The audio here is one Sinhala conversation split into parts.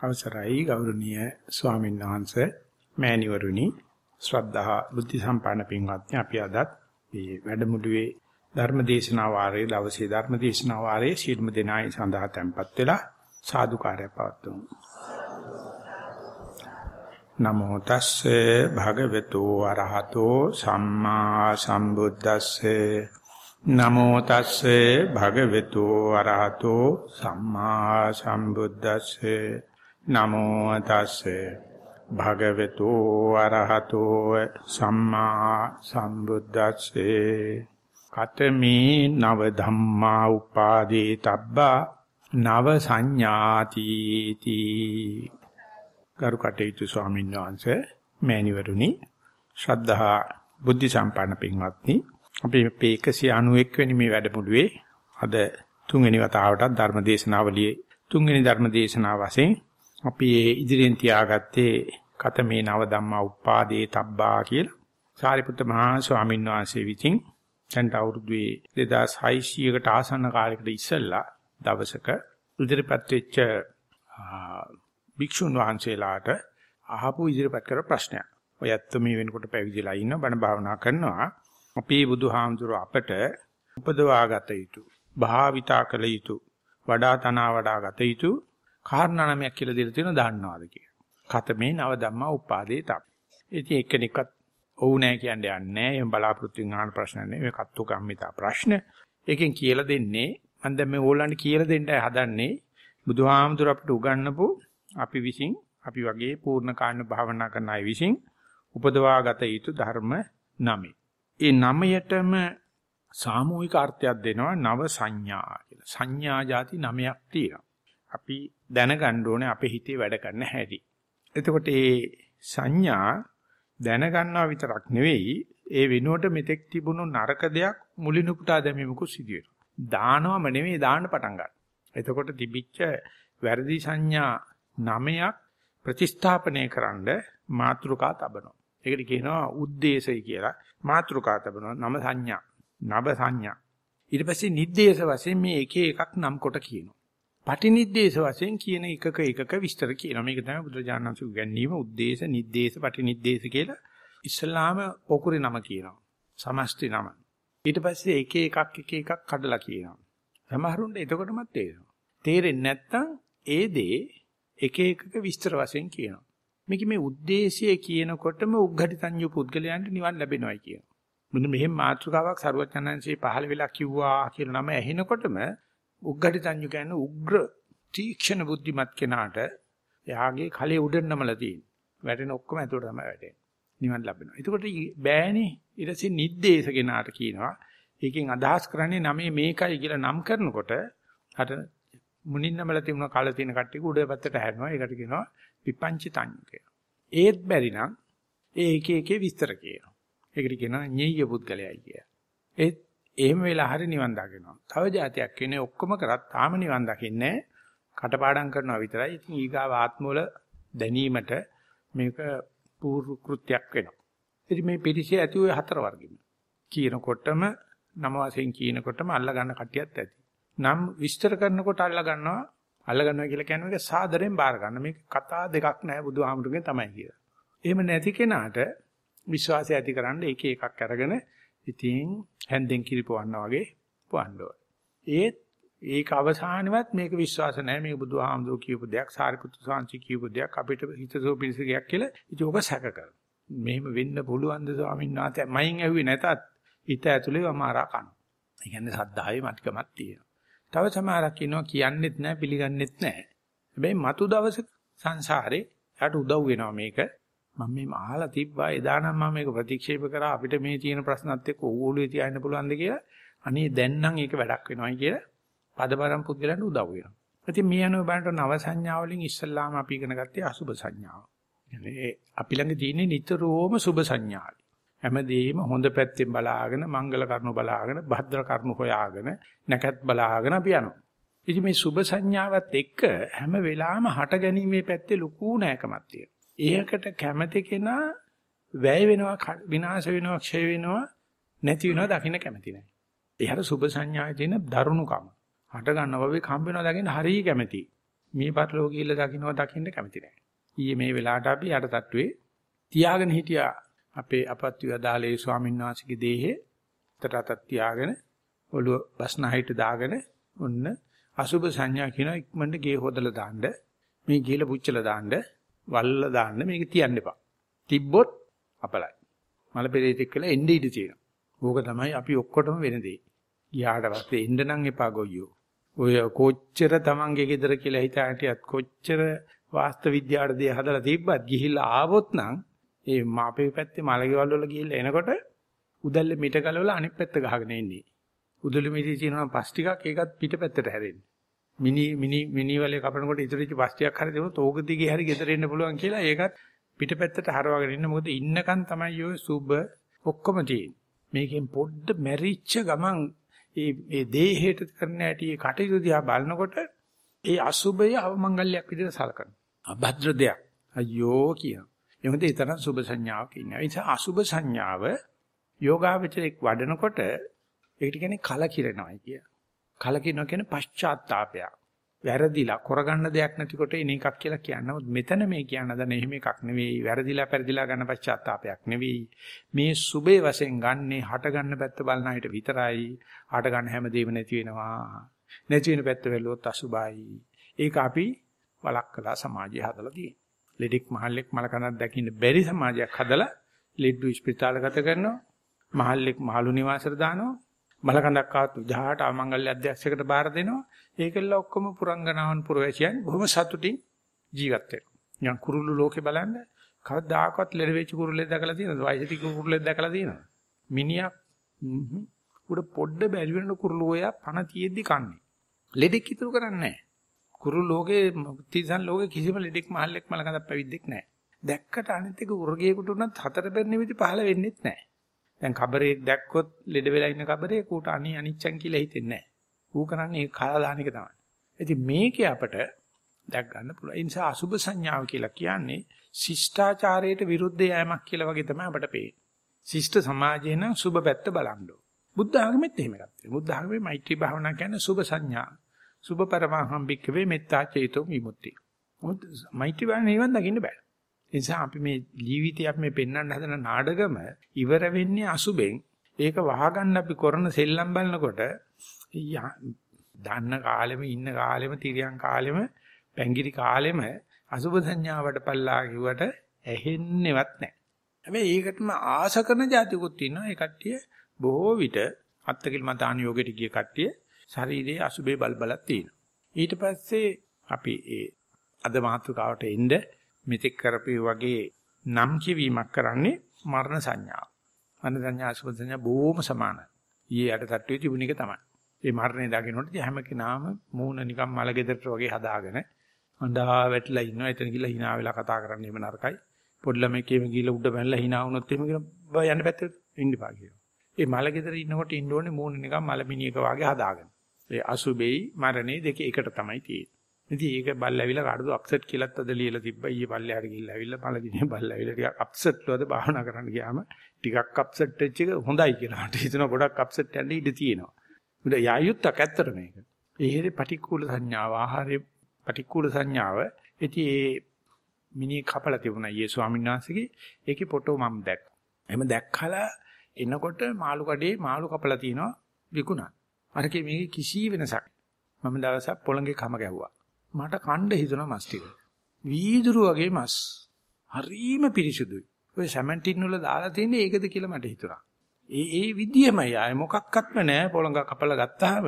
අවසරයි ගෞරවනීය ස්වාමීන් වහන්සේ මෑණිවරුනි. ශ්‍රද්ධා බුද්ධ සම්පන්න පින්වත්නි අපි අදත් මේ වැඩමුළුවේ ධර්ම දේශනා වාරයේ දවසේ ධර්ම දේශනා වාරයේ ශීර්ම දෙනායි සඳහා tempත් වෙලා සාදුකාරය පවත්වමු. නමෝ තස්සේ භගවතු අරහතෝ සම්මා සම්බුද්දස්සේ. නමෝ තස්සේ භගවතු අරහතෝ සම්මා සම්බුද්දස්සේ. නමෝ තස්සේ. භගවතු අරහතෝ සම්මා සම්බුද්දස්සේ. කතමේ නව ධම්මා උපාදී තබ්බා නව සංඥාති තී ගරු කටයුතු ස්වාමීන් වහන්සේ මෑණිවරුනි ශ්‍රද්ධා බුද්ධ සම්පන්න පින්වත්නි අපි මේ 191 වෙනි මේ වැඩමුළුවේ අද තුන්වෙනි වතාවටත් ධර්ම දේශනාවලියේ තුන්වෙනි ධර්ම දේශනාව වශයෙන් අපි ඉදිරියෙන් තියාගත්තේ කතමේ නව ධම්මා උපාදේ තබ්බා කියලා සාරිපුත්ත මහා ස්වාමීන් වහන්සේ විසින් දැන් අවුරුදු 2600කට ආසන්න කාලයකට ඉස්සෙල්ලා දවසක ඉදිරිපත් වෙච්ච භික්ෂුන් වහන්සේලාට අහපු ඉදිරිපත් කර ප්‍රශ්නයක්. ඔය ඇත්ත මේ වෙනකොට පැවිදිලා ඉන්න බණ භාවනා කරනවා. අපේ බුදුහාමුදුර අපට උපදවාගත යුතු, භාවිතා කළ යුතු, වඩා තනවා වඩා ගත යුතු කාරණා නමයක් කියලා දෙලා තියෙන දන්නවාද කියලා. කතමේ නව ධම්මා උපාදේ තප්. ඉතින් එක්කෙනෙක්වත් ඔව් නෑ කියන්නේ යන්නේ නෑ. එහෙම බලාපොරොත්තු වෙන ආන ප්‍රශ්න නෙවෙයි. මේ කත්තු කම්මිතා ප්‍රශ්න. එකෙන් කියලා දෙන්නේ මම දැන් මේ ඕලන්ට කියලා දෙන්නයි හදන්නේ. බුදුහාමුදුර අපිට උගන්වපු අපි විසින් අපි වගේ පූර්ණ කාණ භාවනා කරන අය විසින් උපදවාගත යුතු ධර්ම නමයි. ඒ නමයටම සාමූහික අර්ථයක් දෙනවා නව සංඥා කියලා. සංඥා જાති නමයක් තියෙනවා. අපි දැනගන්න ඕනේ අපේ හිතේ වැඩ කරන හැටි. එතකොට මේ සංඥා දැනගන්නවා විතරක් නෙවෙයි ඒ වෙනුවට මෙතෙක් තිබුණු නරක දෙයක් මුලින් උපුටා දැමීමකුත් සිදු වෙනවා. දානවම නෙවෙයි දාන්න පටන් ගන්න. එතකොට තිබිච්ච වැරදි සංඥා නමයක් ප්‍රතිස්ථාපනය කරන්න මාත්‍රිකා තබනවා. ඒකට කියනවා උද්දේශය කියලා. මාත්‍රිකා තබනවා නම සංඥා. නබ සංඥා. ඊට පස්සේ නිද්දේශ වශයෙන් මේ එක එකක් නම් කොට කියනවා. පටිනිද්දේශ වශයෙන් කියන එකක එකක විස්තර කියනවා. මේක තමයි බුදුරජාණන්සේ උගන්වීම උද්දේශ නිද්දේශ පටිනිද්දේශ කියලා ඉස්ලාම පොකුරේ නම කියනවා. සමස්ති නම. ඊට පස්සේ එක එකක් එක එකක් කඩලා කියනවා. සමහරුන්ට එතකොටම තේරෙනවා. තේරෙන්නේ නැත්නම් ඒ දේ එක එකක විස්තර වශයෙන් කියනවා. මේක මේ ಉದ್ದೇಶය කියනකොටම උග්ඝටි සංයු පුද්ගලයන්ට නිවන් ලැබෙනවායි කියනවා. මෙන්න මෙහෙම මාතෘකාවක් සරුවචනංශේ පහළ වෙලා කිව්වා කියලා නම ඇහෙනකොටම උග්ඝටිතඤ්ඤු කියන්නේ උග්‍ර තීක්ෂණ බුද්ධිමත් කෙනාට එයාගේ කලේ උඩ නමලා තියෙන. වැටෙන ඔක්කොම ඇතුළට තමයි වැටෙන්නේ. නිවන් ලැබෙනවා. එතකොට බෑනේ ඊට පස්සේ නිද්දේශ කෙනාට කියනවා. ඒකෙන් අදහස් කරන්නේ නමේ මේකයි කියලා නම් කරනකොට අර මුණින් නමලා තිබුණ කල තියෙන කට්ටිය උඩ පැත්තට හැරෙනවා. ඒකට කියනවා විපංචි තඤ්ඤු කියලා. ඒත් බැරි නම් ඒ එක එකේ විස්තර කියනවා. ඒකට කියනවා ඤෙය්‍ය පුද්ගලයයි කියලා. ඒත් එහෙම වෙලා හරි නිවන් දකිනවා. තව જાතියක් කියන්නේ ඔක්කොම කරත් තාම නිවන් දකින්නේ කටපාඩම් කරනවා විතරයි. ඉතින් ඊගාව ආත්මවල දැනීමට මේක පූර්ව කෘත්‍යයක් වෙනවා. ඉතින් මේ පිටිසිය ඇති ඔය හතර වර්ගෙම. කියනකොටම නම වශයෙන් කියනකොටම අල්ල ගන්න කටියත් ඇති. නම් විස්තර කරනකොට අල්ල ගන්නවා අල්ල ගන්නවා කියලා කියන්නේ මේක සාදරෙන් බාර ගන්න. මේක කතා දෙකක් නෑ බුදුහාමුදුරගෙන් තමයි කියලා. එහෙම නැති කෙනාට විශ්වාසය ඇතිකරන්න එක එකක් අරගෙන ඉතින් හැන්දෙන් කිරිපවන්නා වගේ පවන්න ඒත් ඒක අවසානෙවත් මේක විශ්වාස නැහැ මේක බුදුහාමුදුරු කියපු දෙයක් සාරිපුත්තු සාංශි කියපු දෙයක් අපිට හිතසෝ පිළිසකයක් කියලා ඉතින් ඔබ සැක කරනවා. මෙහෙම වෙන්න පුළුවන්ද ස්වාමීන් වහන්සේ මයින් ඇහුවේ නැතත් හිත ඇතුලේ වමාරා කන. ඒ කියන්නේ සද්ධාවේ මතකමක් තියෙනවා. තව සමහරක් ඉන්නවා කියන්නෙත් නැහැ පිළිගන්නෙත් නැහැ. හැබැයි මතු දවසක සංසාරේ යාට උදව් වෙනවා මේක. මම මේ අහලා තිබ්බා එදානම් මම මේක ප්‍රතික්ෂේප කරා අපිට මේ තියෙන ප්‍රශ්නත් එක්ක ඕගොල්ලෝ තියන්න පුළුවන්ද කියලා අනේ දැන් නම් ඒක වැඩක් වෙනවයි කියලා පදපරම් පුද්ගලයන්ට උදව් වෙනවා. ඉතින් මේ අනුව බලනකොට නව සංඥා වලින් ඉස්සල්ලාම අපි ඉගෙන ගත්තේ අසුබ සංඥාව. يعني අපි ළඟ තියෙන්නේ නිතරම සුබ සංඥාවයි. හැමදේම හොඳ පැත්තෙන් බලාගෙන මංගල කරුණු බලාගෙන භද්‍ර කරුණු හොයාගෙන නැකත් බලාගෙන අපි යනවා. ඉතින් මේ සුබ සංඥාවත් එක්ක හැම වෙලාවෙම හට ගැනීමේ පැත්තේ ලකූ නැකමක් තියෙනවා. ඒකට කැමති කෙනා වැය වෙනවා විනාශ වෙනවා ක්ෂය වෙනවා නැති වෙනවා දකින්න කැමති නැහැ. ඒ හර සුබ සංඥාවේ තියෙන දරුණුකම. හට ගන්නව වේ කම්බ වෙනවා දකින්න හරිය කැමති. මේ පරිලෝක ගිහිල්ලා දකින්නවා දකින්න කැමති නැහැ. ඊයේ මේ වෙලාවට අපි යට තට්ටුවේ තියාගෙන හිටියා අපේ අපත්‍ය දාලේ ස්වාමීන් වහන්සේගේ දේහේ තටතත් තියාගෙන ඔළුව බස්නහයිට දාගෙන ඔන්න අසුබ සංඥා කියන ඉක්මනට ගේ හොදලා දාන්න මේ ගිහලා පුච්චලා දාන්න වල්ලා දාන්න මේක තියන්න එපා. තිබ්බොත් අපලයි. මල පෙරේතෙක් කියලා එන්නේ ඉඳී තියෙනවා. ඕක තමයි අපි ඔක්කොටම වෙන දේ. ගියාට පස්සේ එන්න නම් එපා ගොයියෝ. ඔය කොච්චර Tamange ගෙදර කියලා හිතා හිටියත් කොච්චර වාස්තු විද්‍යාවට දේ හදලා තිබ්බත් ගිහිල්ලා ආවොත් නම් ඒ මාපේ පැත්තේ මලකෙවල් වල ගිහිල්ලා එනකොට උදැල්ල මිට ගලවලා අනිත් පැත්ත ගහගෙන එන්නේ. උදළු මිටි තියෙනවා පස් ටිකක් ඒකත් පිටපැත්තට හැරෙන්නේ. මිනි මිනි මිනි වලේ කපනකොට ඉතුරුච්ච පස් ටිකක් හරි දෙනොත් ඕක දිගේ හරි ගෙදර එන්න පුළුවන් කියලා ඒකත් පිටපැත්තට හරවගෙන ඉන්න මොකද ඉන්නකන් තමයි ඔය සුබ ඔක්කොම තියෙන්නේ. මේකෙන් පොඩ්ඩ මැරිච්ච ගමන් ඒ ඒ දේහයට කරන ඇටි කටයුතු දිහා බලනකොට ඒ අසුබය අවමංගල්‍යයක් විදිහට සලකනවා. අභද්‍ර දෙයක්. අයියෝ කියන. එහෙනම් ඒ තරම් සුබ සංඥාවක් ඉන්නේ. ඒ නිසා අසුබ සංඥාව යෝගාවචරයක් වඩනකොට ඒකට කියන්නේ කලකිරෙනවායි කිය. කලකිරනවා කියන්නේ පශ්චාත්තාවපයක්. වැරදිලා කරගන්න දෙයක් නැතිකොට එන එකක් කියලා කියනවා. මෙතන මේ කියන්න දන එහෙම එකක් නෙවෙයි. වැරදිලා පෙරදිලා ගන්න පශ්චාත්තාවපයක් නෙවෙයි. මේ සුබේ වශයෙන් ගන්නේ හට ගන්න පැත්ත බලන හිට විතරයි. හට ගන්න හැමදේම නැති වෙනවා. නැති වෙන පැත්ත වෙලුවොත් අසුබයි. ඒක අපි වලක්කලා සමාජය හදලා තියෙනවා. ලෙඩෙක් මහල්ලෙක් මල කනක් දකින්න බැරි සමාජයක් හදලා ලෙඩ්ඩු ස්පිතාලගත කරනවා. මහල්ලෙක් මහලු නිවාසයට දානවා. මල කඳක් ආවත් උජහාට අමංගල්‍ය අධ්‍යක්ෂකට බාර දෙනවා. ඒකෙල්ල ඔක්කොම පුරංගනාවන් පුරවැසියන් බොහොම සතුටින් ජීවත් වෙනවා. නිකන් කුරුළු ලෝකේ බලන්න කවදාකවත් ලෙඩ වෙච්ච කුරුල්ලෙක් දැකලා තියෙනවද? වයසට කුරුල්ලෙක් දැකලා තියෙනවද? මිනිහා උඩ පොඩ්ඩ බැරි වෙන කුරුළු ඔයා පණ තියෙද්දි කන්නේ. ලෙඩෙක් ඉතුරු කරන්නේ නැහැ. කුරුළු ලෝකේ තිසන් ලෝකේ කිසිම ලෙඩෙක් මහල්ලෙක් මලකඳක් පැවිද්දෙක් නැහැ. දැක්කට අනිත් එක උර්ගයකට උනත් හතර බැරි නිමිති පහළ වෙන්නෙත් නැහැ. දැන් කබරේ දැක්කොත් ලෙඩ වෙලා ඉන්න කබරේ කූට අනි අනිච්චන් කියලා හිතෙන්නේ නැහැ. ඌ කරන්නේ කාලා දාන එක තමයි. ඉතින් මේකේ අපට දැක් ගන්න පුළුවන්. ඒ නිසා අසුබ සංඥාව කියලා කියන්නේ ශිෂ්ටාචාරයට විරුද්ධ යෑමක් කියලා වගේ තමයි අපට පේන්නේ. ශිෂ්ට සමාජයේ නම් සුබ පැත්ත බලන්න ඕන. බුද්ධ ආගමෙත් එහෙම එකක් තියෙනවා. බුද්ධ ආගමේ මෛත්‍රී භාවනා කියන්නේ සුබ සංඥා. සුබ පරමහම්බික වේ මෙත්තා චේතෝ විමුක්ති. මොකද මෛත්‍රී භාවනා නිවන් දකින්න බෑ. ඒ නිසා අපි මේ ජීවිතය අපි මේ පෙන්වන්න හදන නාඩගම ඉවර වෙන්නේ අසුබෙන්. ඒක වහගන්න අපි කරන සෙල්ලම් බලනකොට දන්න කාලෙම ඉන්න කාලෙම තිරියන් කාලෙම පැංගිරි කාලෙම අසුබ සංඥාවට පල්ලා කිව්වට ඇහෙන්නේවත් නැහැ. හැබැයි ඒකටම ආස කරන જાතිකුත් ඉන්නවා. ඒ කට්ටිය බොහෝ විට අත්තකිල් මතාන යෝගයට ගිය කට්ටිය ශරීරයේ අසුබේ බල්බලක් තියෙනවා. ඊට පස්සේ අපි ඒ අද මාතෘකාවට එන්න මෙතෙක් කරපේ වගේ නම් කිවීමක් කරන්නේ මරණ සංඥාව. මරණ සංඥා අසුබ සංඥා බොහොම සමානයි. ඊයේ යට තට්ටුවේ තිබුණ එක තමයි. ඒ මරණය දකින්නකොට හැම කෙනාම මූණ නිකන් මල ගෙදරට වගේ හදාගෙන අඬා වැටලා ඉන්නවා. එතන ගිහලා hina වෙලා කතා කරන්න එහෙම නරකයි. පොඩි ළමයි කේම ගිහලා උඩ බැනලා hina වුණොත් එහෙම කියන යන්න පැත්තට ඉන්න පා කියනවා. ඒ මල ගෙදර ඉන්නකොට ඉන්න ඕනේ මූණ නිකන් මල මිනිහක වගේ හදාගෙන. ඒ අසුබෙයි මරණේ දෙක එකට තමයි තියෙන්නේ. ඉතින් ඒක බල්ලාවිලා කාටද අප්සෙට් කියලාත් අද ලියලා තිබ්බා. ඊයේ බල්ලයාට ගිහිල්ලා ඇවිල්ලා මලදිනේ බල්ලාවිලා ටිකක් අප්සෙට් වලද භාවනා කරන්න ගියාම ටිකක් අප්සෙට් වෙච්ච එක හොඳයි කියලා. මට හිතෙනවා ගොඩක් අප්සෙට් යන්න ඉඩ තියෙනවා. උද යායුත්තක් ඇත්තට මේක. ඒ හේරේ පටික්කුල සංඥාව ආහාරයේ පටික්කුල සංඥාව. ඉතින් ඒ මිනි කපලා තිබුණා යේ ස්වාමීන් වහන්සේගේ. ඒකේ ෆොටෝ මම දැක්කා. එහෙම දැක්කලා එනකොට මාළු කඩේ මාළු කපලා තිනවා විකුණා. අරකේ මේකේ කිසි වෙනසක්. මම දවසක් පොළඟේ කම ගැහුවා. මට කණ්ඩ හිතුණා මස් ටික. වීදුරු වගේ මස්. හරීම පිරිසුදුයි. ඔය සැමන්ටින් වල දාලා තියෙන්නේ ඒකද කියලා මට හිතුණා. ඒ ඒ විදියමයි ආය මොකක්වත්ම නැහැ පොළඟ කපලා ගත්තාම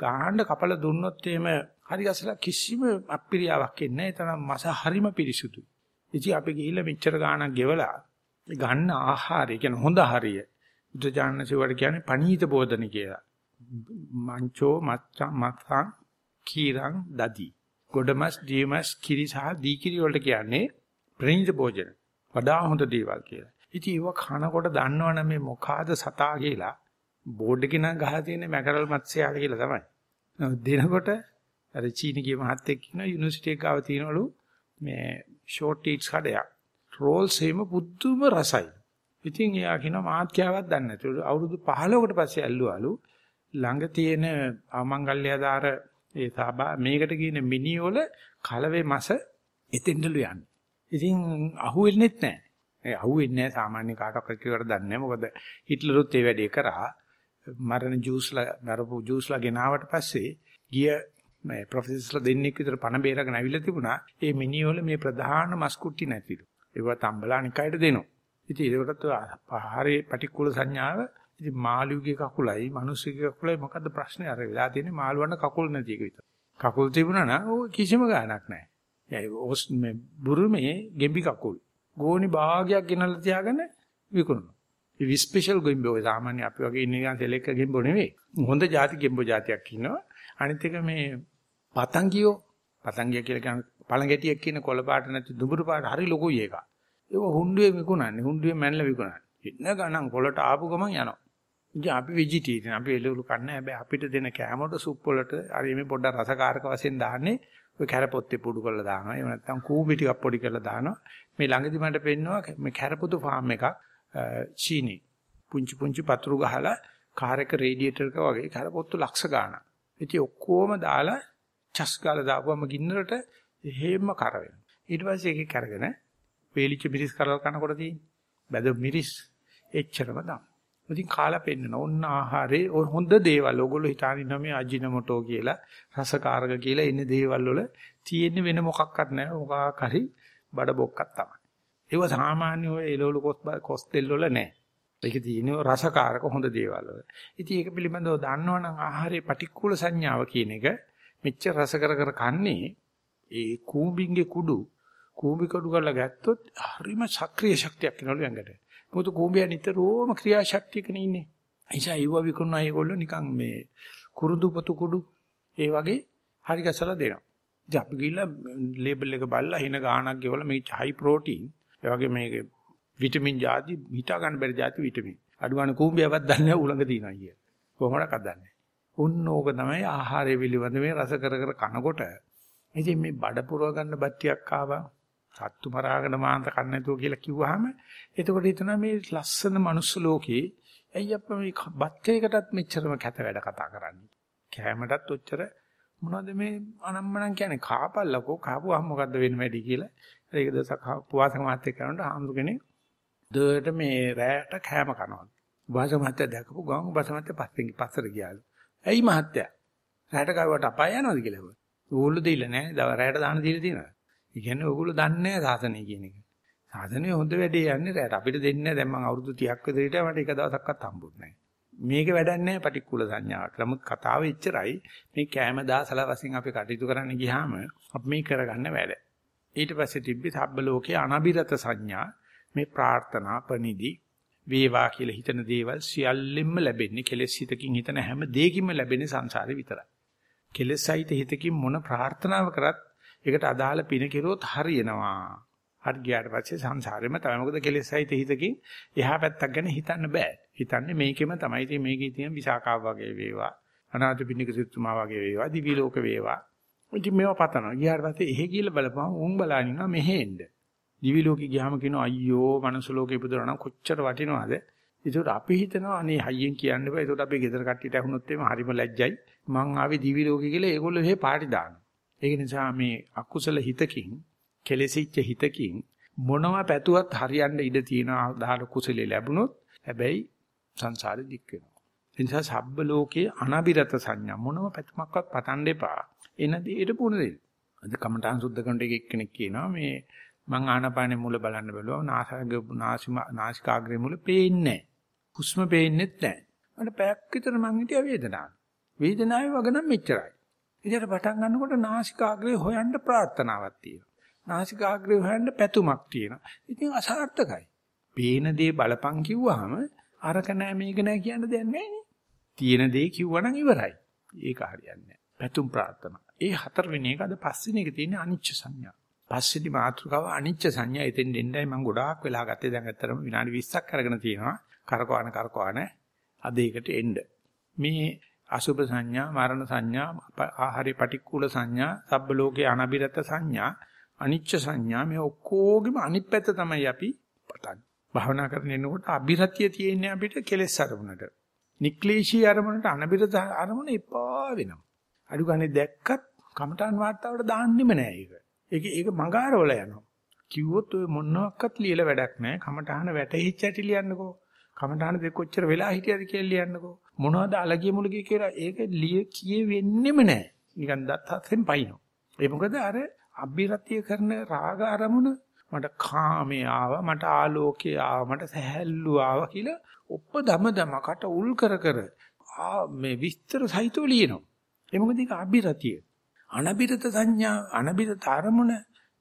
ගහන්න කපලා දුන්නොත් එහෙම හරි ගැසලා කිසිම අප්‍රියාවක් එන්නේ නැහැ. තරම් මස හරිම පිරිසුදුයි. ඉතින් අපි ගිහිල්ලා මෙච්චර ගාණක් ගෙවලා ගන්න ආහාරය කියන්නේ හොඳ හරිය. බුද්ධජානසෙවට කියන්නේ පණීත බෝධන කියලා. මංචෝ මච්චා මත්සං කීරං දදි. ගොඩමස් දීමස් කිරි සහ දීකිරි වලට කියන්නේ ප්‍රණීත භෝජන. වඩා හොඳ දේවල් කියලා. ඉතින් ඒව කනකොට දන්නවනේ මේ මොකාද සතා කියලා බෝඩ් එකේ නම් ගහලා තියෙන මැකරල් මත්ස්‍යයාට කියලා තමයි. දෙනකොට අර චීනිකේ මහත්තයෙක් කියන යුනිවර්සිටි එක ගාව තියෙනවලු මේ ෂෝට් ටීට්ස් කඩයක්. රෝල්ස් එහෙම පුදුම රසයි. ඉතින් එයා කියන මාත්‍යාවක් දන්නේ නැතුළු අවුරුදු 15කට පස්සේ ඇල්ලුවාලු ළඟ තියෙන අමංගල්‍යදාර ඒ සබා මේකට කියන මිනිවල කලවේ මස එතෙන්දලු යන්නේ. ඉතින් අහුවෙන්නේත් නැහැ. ඒ අහුවෙන්නේ නැහැ සාමාන්‍ය කාටවත් කියවට දන්නේ නැහැ. මොකද හිට්ලරුත් ඒ වැඩේ කරා. මරණ ජූස්ලා මරපු ජූස්ලා ගෙනාවට පස්සේ ගිය මේ ප්‍රොෆෙසර්ලා දෙන්නෙක් විතර පණ බේරගෙන ඇවිල්ලා තිබුණා. ඒ මිනිවල මේ ප්‍රධාන මස් කුට්ටි නැතිලු. ඒවා තම්බලා නිකයිට දෙනවා. ඉතින් ඒකටත් ආහාරයේ පටික්කුල සංඥාව ඉතින් මාළුගේ කකුලයි මිනිස්සුගේ කකුලයි මොකද්ද ප්‍රශ්නේ අර වෙලා තියෙන්නේ මාළුවන්ට කකුල් නැති එක විතර. කකුල් තිබුණා නම් ඕ කිසිම ගාණක් නැහැ. ඒ ඔස් මේ බුරුමේ ගෙම්බි කකුල්. ගෝණි භාගයක් ගෙනල්ලා තියාගෙන විකුණනවා. ඒ ස්පෙෂල් ගෙම්බෝ සාමාන්‍ය අපි වගේ ඉන්න නිකන් සෙලෙක්ක ගෙම්බෝ නෙවෙයි. හොඳ ಜಾති ගෙම්බෝ జాතියක් ඉන්නවා. අනිත් එක මේ පතංගියෝ පතංගිය කියලා කියන පළඟැටියක් කියන කොළ පාට නැති දුඹුරු පාට හරි ලොකුයි ඒක. ඒක හුණ්ඩුවේ විකුණන්නේ. හුණ්ඩුවේ මැනලා විකුණන්නේ. ඉන්න ගණන් කොළට ආපු ගමන් යනවා. ඉතින් අපි වෙජිටේරියන් අපි එළවලු කන්නේ හැබැයි අපිට දෙන කෑමවලට සුප් වලට හරි මේ පොඩ්ඩක් රසකාරක වශයෙන් දාන්නේ ඔය කැරපොත්තේ පුඩු කරලා දානවා. එහෙම නැත්නම් කූඹි ටිකක් පොඩි කරලා දානවා. මේ ළඟදි මට පෙන්නවා මේ කැරපොතු ෆාම් එකක් චීනි. පුංචි පුංචි පතුරු ගහලා කාර් එක රේඩියේටර් එක වගේ කැරපොත්තු ලක්ෂ ගාණක්. ඉතින් ඔක්කොම දාලා චස් ගාලා දාපුවම ගින්නරට හේම කර වෙනවා. ඊට පස්සේ ඒකේ කරගෙන වේලිච්ච මිරිස් කරලා කනකොට තියෙන්නේ. බැද මිරිස් එච්චරම දාන්න. ඉතින් කාලා පෙන්නන ඕන්න ආහාරේ හොඳ දේවල් ඕගොල්ලෝ හිතාන ඉන්නවා මේ අජිනමොටෝ කියලා රසකාරක කියලා ඉන්නේ දේවල් වල තියෙන්නේ වෙන මොකක්වත් නැහැ මොකක් හරි බඩ බොක්කක් තමයි. ඒව සාමාන්‍ය ඔය එළවලු කොස් තෙල් වල නැහැ. ඒක තියෙන්නේ රසකාරක හොඳ දේවල් වල. ඉතින් ඒක පිළිබඳව දන්නවනම් ආහාරයේ පටික්කුල සංඥාව කියන එක මෙච්චර රස කර කර කන්නේ ඒ කූඹින්ගේ කුඩු කූඹි කඩු කරලා ගත්තොත් හරිම සක්‍රීය ශක්තියක් වෙනවලු ඇඟට. මොකද කූඹියා නිතරම ක්‍රියාශක්තියකනේ ඉන්නේ. එයිසා ඒව විකුණන අයගොල්ලෝ නිකන් මේ කුරුදු පතු කුඩු ඒ වගේ හරි ගැසලා දෙනවා. ඉතින් අපි ගිහිල්ලා ලේබල් එක බලලා හින ගාණක් ගෙවලා මේ හයි ප්‍රෝටීන් ඒ වගේ මේක විටමින් ಜಾති හිතා ගන්න බැරි ಜಾති විටමින්. අඩුවන කූඹියවත් දන්නේ නැහැ උලඟ තියනවා කිය. කොහොමඩක් අදන්නේ. උන්න ඕක තමයි ආහාරය පිළිබඳ මේ රස කර කර කනකොට ඉතින් මේ බඩ පුරව ගන්න බත්තියක් ආවා සත්තු මරාගෙන මාන්ත කන්න නැතුව කියලා කිව්වහම එතකොට හිතනවා මේ ලස්සන මනුස්ස ලෝකේ ඇයි අප්පා මේ බත්කේකටත් මෙච්චරම කැත වැඩ කතා කරන්නේ? කෑමටත් ඔච්චර මොනවද මේ අනම්මනම් කියන්නේ? කාපල්ලකෝ කාපුවාම මොකද්ද වෙන්න වැඩි කියලා. ඒක දසක් පුවාසක මාත්‍ය කරනකොට ආම්දු කෙනෙක් දෙයට මේ රැයට කෑම කනවා. වාස මහත්තයා දැකපු ගමන් වාස මහත්තයා පස්සෙන් පස්සට ගියාලු. ඇයි මහත්තයා රැයට කවුවට අපාය යනවද? කියලා ඕගොල්ලෝ දෙilla නෑ දව රැයට දාන දීලා තියෙනවා. ඒ කියන්නේ ඔයගොල්ලෝ දන්නේ නැහැ සාසනය කියන එක. සාසනය හොඳ වැඩේ යන්නේ රැට. අපිට දෙන්නේ දැන් මම අවුරුදු 30ක් විතර හිටියා මට එක දවසක්වත් හම්බුනේ නැහැ. මේක වැඩක් නැහැ පටික්කුල සංඥාවක්. නමුත් කතාව එච්චරයි. මේ කෑම දාසල වශයෙන් අපි කටයුතු කරන්න ගියාම අපි මේ කරගන්න වැඩ. ඊට පස්සේ තිබ්බි සබ්බ ලෝකේ අනබිරත සංඥා මේ ප්‍රාර්ථනා පනිදි වේවා කියලා හිතන දේවල් සියල්ලෙන්ම ලැබෙන්නේ කෙලෙස් හිතකින් හිතන හැම දෙයකින්ම ලැබෙන්නේ සංසාරේ විතරයි. කෙලෙසයිත හිතකින් මොන ප්‍රාර්ථනාව කරත් ඒකට අදාළ පින කෙරුවොත් හරියනවා. හරි ගියාට පස්සේ සංසාරෙම තමයි. මොකද කෙලෙසයිත හිතකින් එහා පැත්තක් ගැන හිතන්න බෑ. හිතන්නේ මේකෙම තමයි. ඉතින් මේකේ තියෙන විසාකාව වගේ වේවා. අනාථ පින්නික සිතුමා වගේ වේවා. දිවි ලෝක වේවා. ඉතින් මේවා පතනවා. ගියාට පස්සේ එහෙ කියලා බලපුවම උන් බලන ඉන්නවා මෙහෙ එන්න. දිවි ලෝකෙ ගියාම කියනවා අයියෝ මනුස්ස ලෝකෙ ඉපදුනා නම් කොච්චර වටිනවද? ඒකට අපි හිතනවා අනේ හයියෙන් කියන්න බෑ. ඒකට අපි ගෙදර කට්ටියට අහුනොත් එimhe හරිම ලැජ්ජයි. මං ආවේ දිවි ලෝකෙ කියලා ඒගොල්ලෝ එහෙ පාටි දානවා. ඒක නිසා මේ අකුසල හිතකින් කෙලෙසිච්ච හිතකින් මොනවා පැතුවත් හරියන්න ඉඩ තියෙන ආදාළ කුසලෙ ලැබුණොත් හැබැයි සංසාරෙ දික් වෙනවා. ඒ නිසා සබ්බ ලෝකේ අනබිරත සංඥා මොනම පැතුමක්වත් පතන්න එපා. එන දෙයට පුණ දෙන්න. අද කමඨාන් සුද්ධ කරන එක එක්කෙනෙක් කියනවා මේ මං ආනපානේ මුල බලන්න බැලුවා නාසග නාසිකාග්‍රේ මුල පේන්නේ නැහැ. හුස්ම පේන්නේත් නැහැ. මට පැයක් විතර මං හිටියා වේදනාව. වේදනාවේ වග නම් මෙච්චරයි. ඉතින් පටන් ගන්නකොට නාසිකාග්‍රේ හොයන්න ප්‍රාර්ථනාවක් තියෙනවා. නාසිකාග්‍රේ හොයන්න පැතුමක් තියෙනවා. ඉතින් අසාර්ථකයි. පේන දේ බලපං කිව්වහම අරක නෑ මේක නෑ කියන්න දෙයක් නෑනේ. තියෙන දේ කිව්වනම් ඉවරයි. ඒක හරියන්නේ නෑ. පැතුම් ප්‍රාර්ථනා. ඒ හතරවෙනි එක අද පස්වෙනි එක තියෙන්නේ අනිච්ච සංඥා. පස්සේදී මාතෘකාව අනිච්ච සංඥා එතෙන් දෙන්නයි මම ගොඩාක් වෙලා ගත්තේ දැන් ඇත්තරම විනාඩි 20ක් අරගෙන තියෙනවා. කරකවන කරකවන අද ඒකට එන්න. මේ අසුභ සංඥා, මරණ සංඥා, ආහාරي පටික්කුල සංඥා, සබ්බ ලෝකේ අනබිරත සංඥා, අනිච්ච සංඥා මේ ඔක්කොගෙම අනිත් පැත්ත තමයි අපි පතන්නේ. භාවනා කරගෙන යනකොට අබිරතිය තියෙන්නේ අපිට කෙලෙස් අරමුණට. නික්ලේශී අරමුණට අනබිරත අරමුණ එපා වෙනවා. අඩු ගානේ දැක්කත් කමඨාන් වාර්තාවට දාන්නෙම නෑ ඒක. ඒක ඒක මගාරවල යනවා. කිව්වොත් ඔය මොනවාක්වත් ලියලා වැඩක් නෑ. කමඨාන වැටහිච්ච ඇටි ලියන්නකෝ. කමඨාන දෙක කොච්චර වෙලා හිටියද කියලා ලියන්නකෝ. මොනවද අලගිය මුලගිය කියලා ඒක ලිය කියෙවෙන්නෙම නෑ. නිකන් දත් හතෙන් පයින්නවා. ඒ මොකද අර අභිරතිය කරන රාග අරමුණ මට කාමේ ආවා මට ආලෝකේ ආවා මට සැහැල්ලු ආවා කියලා ඔප්ප දම දම කට උල් කර කර මේ විස්තර සහිතව ලියනවා. ඒ මොකද ඒක අභිරතිය. අනබිරත සංඥා අනබිරත අරමුණ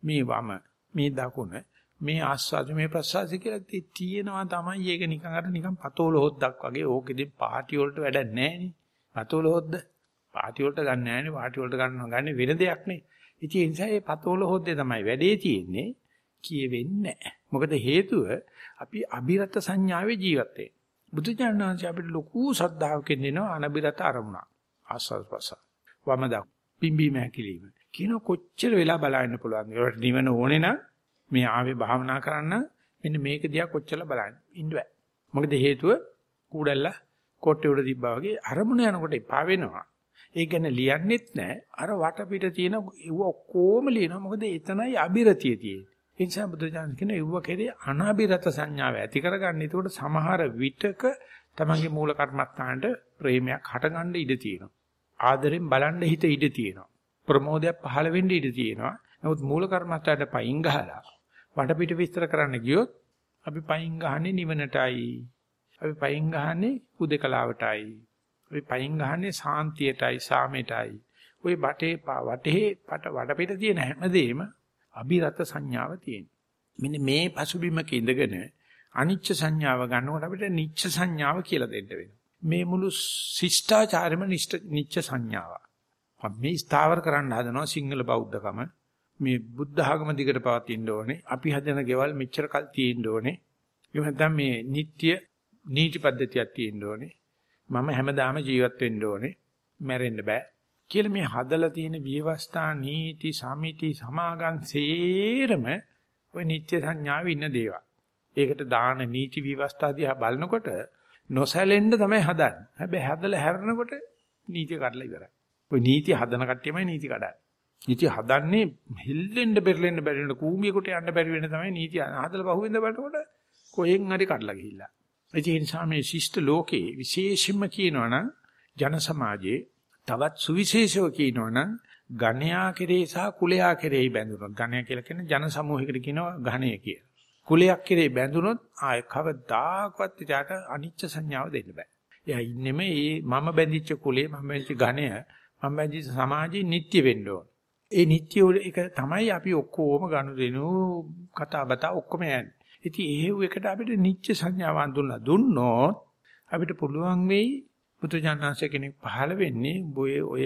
මේ වම මේ දකුණ මේ ආස්වාද මේ ප්‍රසවාස කියලා තියෙනවා තමයි ඒක නිකන් අර නිකන් පතෝල හොද්දක් වගේ ඕකෙදි පාටි වලට වැඩක් නැහැ නේ. පතෝල හොද්ද පාටි වලට ගන්න නැහැ නේ. පාටි වලට ගන්නවා ගන්නේ වෙන දෙයක් නේ. ඉතින් ඒ නිසා මේ පතෝල හොද්දේ තමයි වැඩේ තියෙන්නේ. කියෙවෙන්නේ නැහැ. මොකද හේතුව අපි අභිරත සංඥාවේ ජීවත් වෙන්නේ. බුදුචානන්සේ අපිට ලොකු ශ්‍රද්ධාවකින් දෙනවා අනබිරත අරමුණ. ආස්වාද ප්‍රසවාස. වම දකුණ පිම්බීම හැකිලිම. කියන කොච්චර වෙලා බලන්න පුළුවන්ද? ඒකට නිවන ඕනේ නම් මේ ආවේ භාවනා කරන්න මෙන්න මේක දිහා කොච්චර බලන්න. ඉන්න බෑ. මොකද හේතුව කූඩල්ල කොට්ටේ උඩ තිබ්බා වගේ අරමුණ යනකොට එපා වෙනවා. ඒ ගැන ලියන්නෙත් නැහැ. අර වටපිට තියෙන ඒව ඔක්කොම ලියනවා. මොකද එතනයි අබිරතිය තියෙන්නේ. ඒ නිසා බුදුජානක කියන ඒව කෙරේ අනාබිරත සංඥාව ඇති කරගන්න. ඒකට සමහර විටක තමන්ගේ මූල කර්මස්ථානට ප්‍රේමයක් හටගන්න ඉඩ තියෙනවා. ආදරෙන් බලන්න හිත ඉඩ තියෙනවා. ප්‍රමෝදයක් පහළ වෙන්න ඉඩ තියෙනවා. නමුත් මූල කර්මස්ථානට පයින් ගහලා වටපිට විස්තර කරන්න ගියොත් අපි පයින් ගහන්නේ නිවනටයි. අපි පයින් ගහන්නේ උදේකලාවටයි. අපි පයින් ගහන්නේ සාන්තියටයි සාමයටයි. ওই බටේ වටේ පට වටපිට තියෙන හැමදේම අභිරත සංඥාව තියෙන. මෙන්න මේ පසුබිමක ඉඳගෙන අනිච්ච සංඥාව ගන්නකොට අපිට නිච්ච සංඥාව කියලා දෙන්න වෙනවා. මේ මුළු ශිෂ්ටාචාරෙම නිච්ච සංඥාවක්. අපි මේ ස්ථාවර කරන්න හදනවා සිංහල බෞද්ධකම. මේ බුද්ධ ආගම දිගට පවතින්න ඕනේ. අපි හදන ගෙවල් මෙච්චර කල් තියෙන්න ඕනේ. එහෙම නැත්නම් මේ නිත්‍ය නීති පද්ධතියක් තියෙන්න ඕනේ. මම හැමදාම ජීවත් වෙන්න ඕනේ. මැරෙන්න බෑ. කියලා මේ හදලා තියෙන විවස්ථා නීති සමිති සමාගම් සේරම ওই නිත්‍ය සංඥාවේ ඉන්න දේවල්. ඒකට දාන නීති විවස්ථා දිහා බලනකොට නොසැලෙන්න තමයි හදන්නේ. හැබැයි හදලා හැරෙනකොට නීතිය කඩලා ඉවරයි. ඔය නීතිය හදන කට්ටියමයි නීති කඩන්නේ. නීතිය හදන්නේ හෙල්ලෙන්න බෙරලෙන්න බැරි වෙන කූඹියකට යන්න බැරි වෙන තමයි නීතිය හදලා පහුවෙන්ද බලනකොට කොහෙන් හරි කඩලා ගිහිල්ලා. ඒ නිසා මේ ශිෂ්ට ලෝකේ විශේෂයෙන්ම කියනවනම් ජන සමාජයේ තවත් සුවිශේෂව කියනවනම් ගණයා කෙරේ සහ කුලයා කෙරෙහි බැඳුනොත් ගණයා කියලා කියන්නේ ජන සමූහයකට කියනවා ගණය කියලා. කුලයක් කෙරේ බැඳුනොත් ආය කවදාකවත් ඊට අනිච්ච සංඥාව දෙන්න බෑ. එයා ඉන්නෙම මේ මම බැඳිච්ච කුලේ මම බැඳිච්ච ඝණය මම බැඳිච්ච සමාජයේ නිට්ටය වෙන්න ඕන. ඒ නිට්ටය එක තමයි අපි ඔක්කොම ගනුදෙනු කතා බතා ඔක්කොම යන්නේ. ඉතින් එහෙව් එකට අපිට නිච්ච සංඥාව අඳුනලා දුන්නොත් අපිට පුළුවන් වෙයි බුදුජානනාංශ කෙනෙක් පහළ වෙන්නේ ඔය ඔය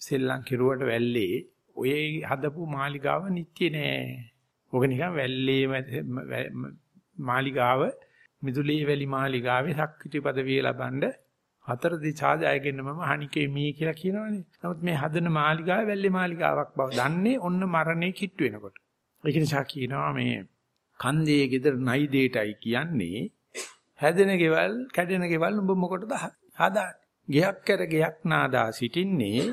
සෙල්ලම් කිරුවට වැල්ලේ ඔය හදපු මාලිගාව නිට්ටය නෑ. ඔක නිකන් වැල්ලේ මාලිගාව මිදුලේ වැලි මාලිගාවේ ශක්තිති පදවිය ලබනද හතර දිශා ජයගෙන මම හනිකේ මී කියලා කියනවනේ. නමුත් මේ හදන මාලිගාව වැල්ලේ මාලිගාවක් බව දන්නේ ඔන්න මරණේ කිට්ටු වෙනකොට. ඒක නිසා කියනවා මේ කන්දේ ගෙදර නයි දෙයටයි කියන්නේ හැදෙන ගෙවල් කැඩෙන ගෙවල් උඹ මොකටද හදාන්නේ? ගයක් කර ගයක් නාදා සිටින්නේ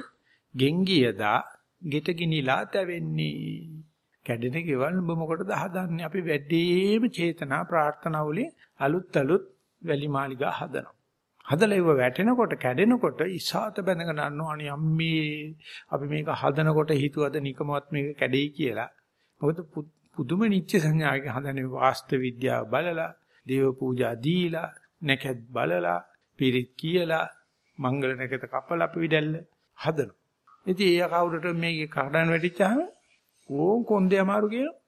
ගෙංගියදා ගෙට ගිනිලා තැවෙන්නේ. කැඩෙන ගෙවල් ඔබ මොකටද හදන්නේ? අපි වැඩිම චේතනා ප්‍රාර්ථනා වලින් අලුත් අලුත් වැලි මාලිගා හදනවා. හදලා ඉව වැටෙනකොට කැඩෙනකොට ඉසాత බැඳගෙන අන්නෝ අනේ අම්මේ අපි මේක හදනකොට හිතුවද නිකමවත් මේක කැඩෙයි කියලා. මොකද පුදුම නිත්‍ය සංඥාවක හදන්නේ වාස්තු විද්‍යාව බලලා, දේව පූජා දීලා, නැකත් බලලා, පිරිත් කියලා, මංගල නැකත කපලා අපි විදැල්ල හදනවා. ඉතින් ඒ කවුරුට මේක කඩන් වැටිච්චාම ඕම් කොන්දේ අමාරු කියනවා.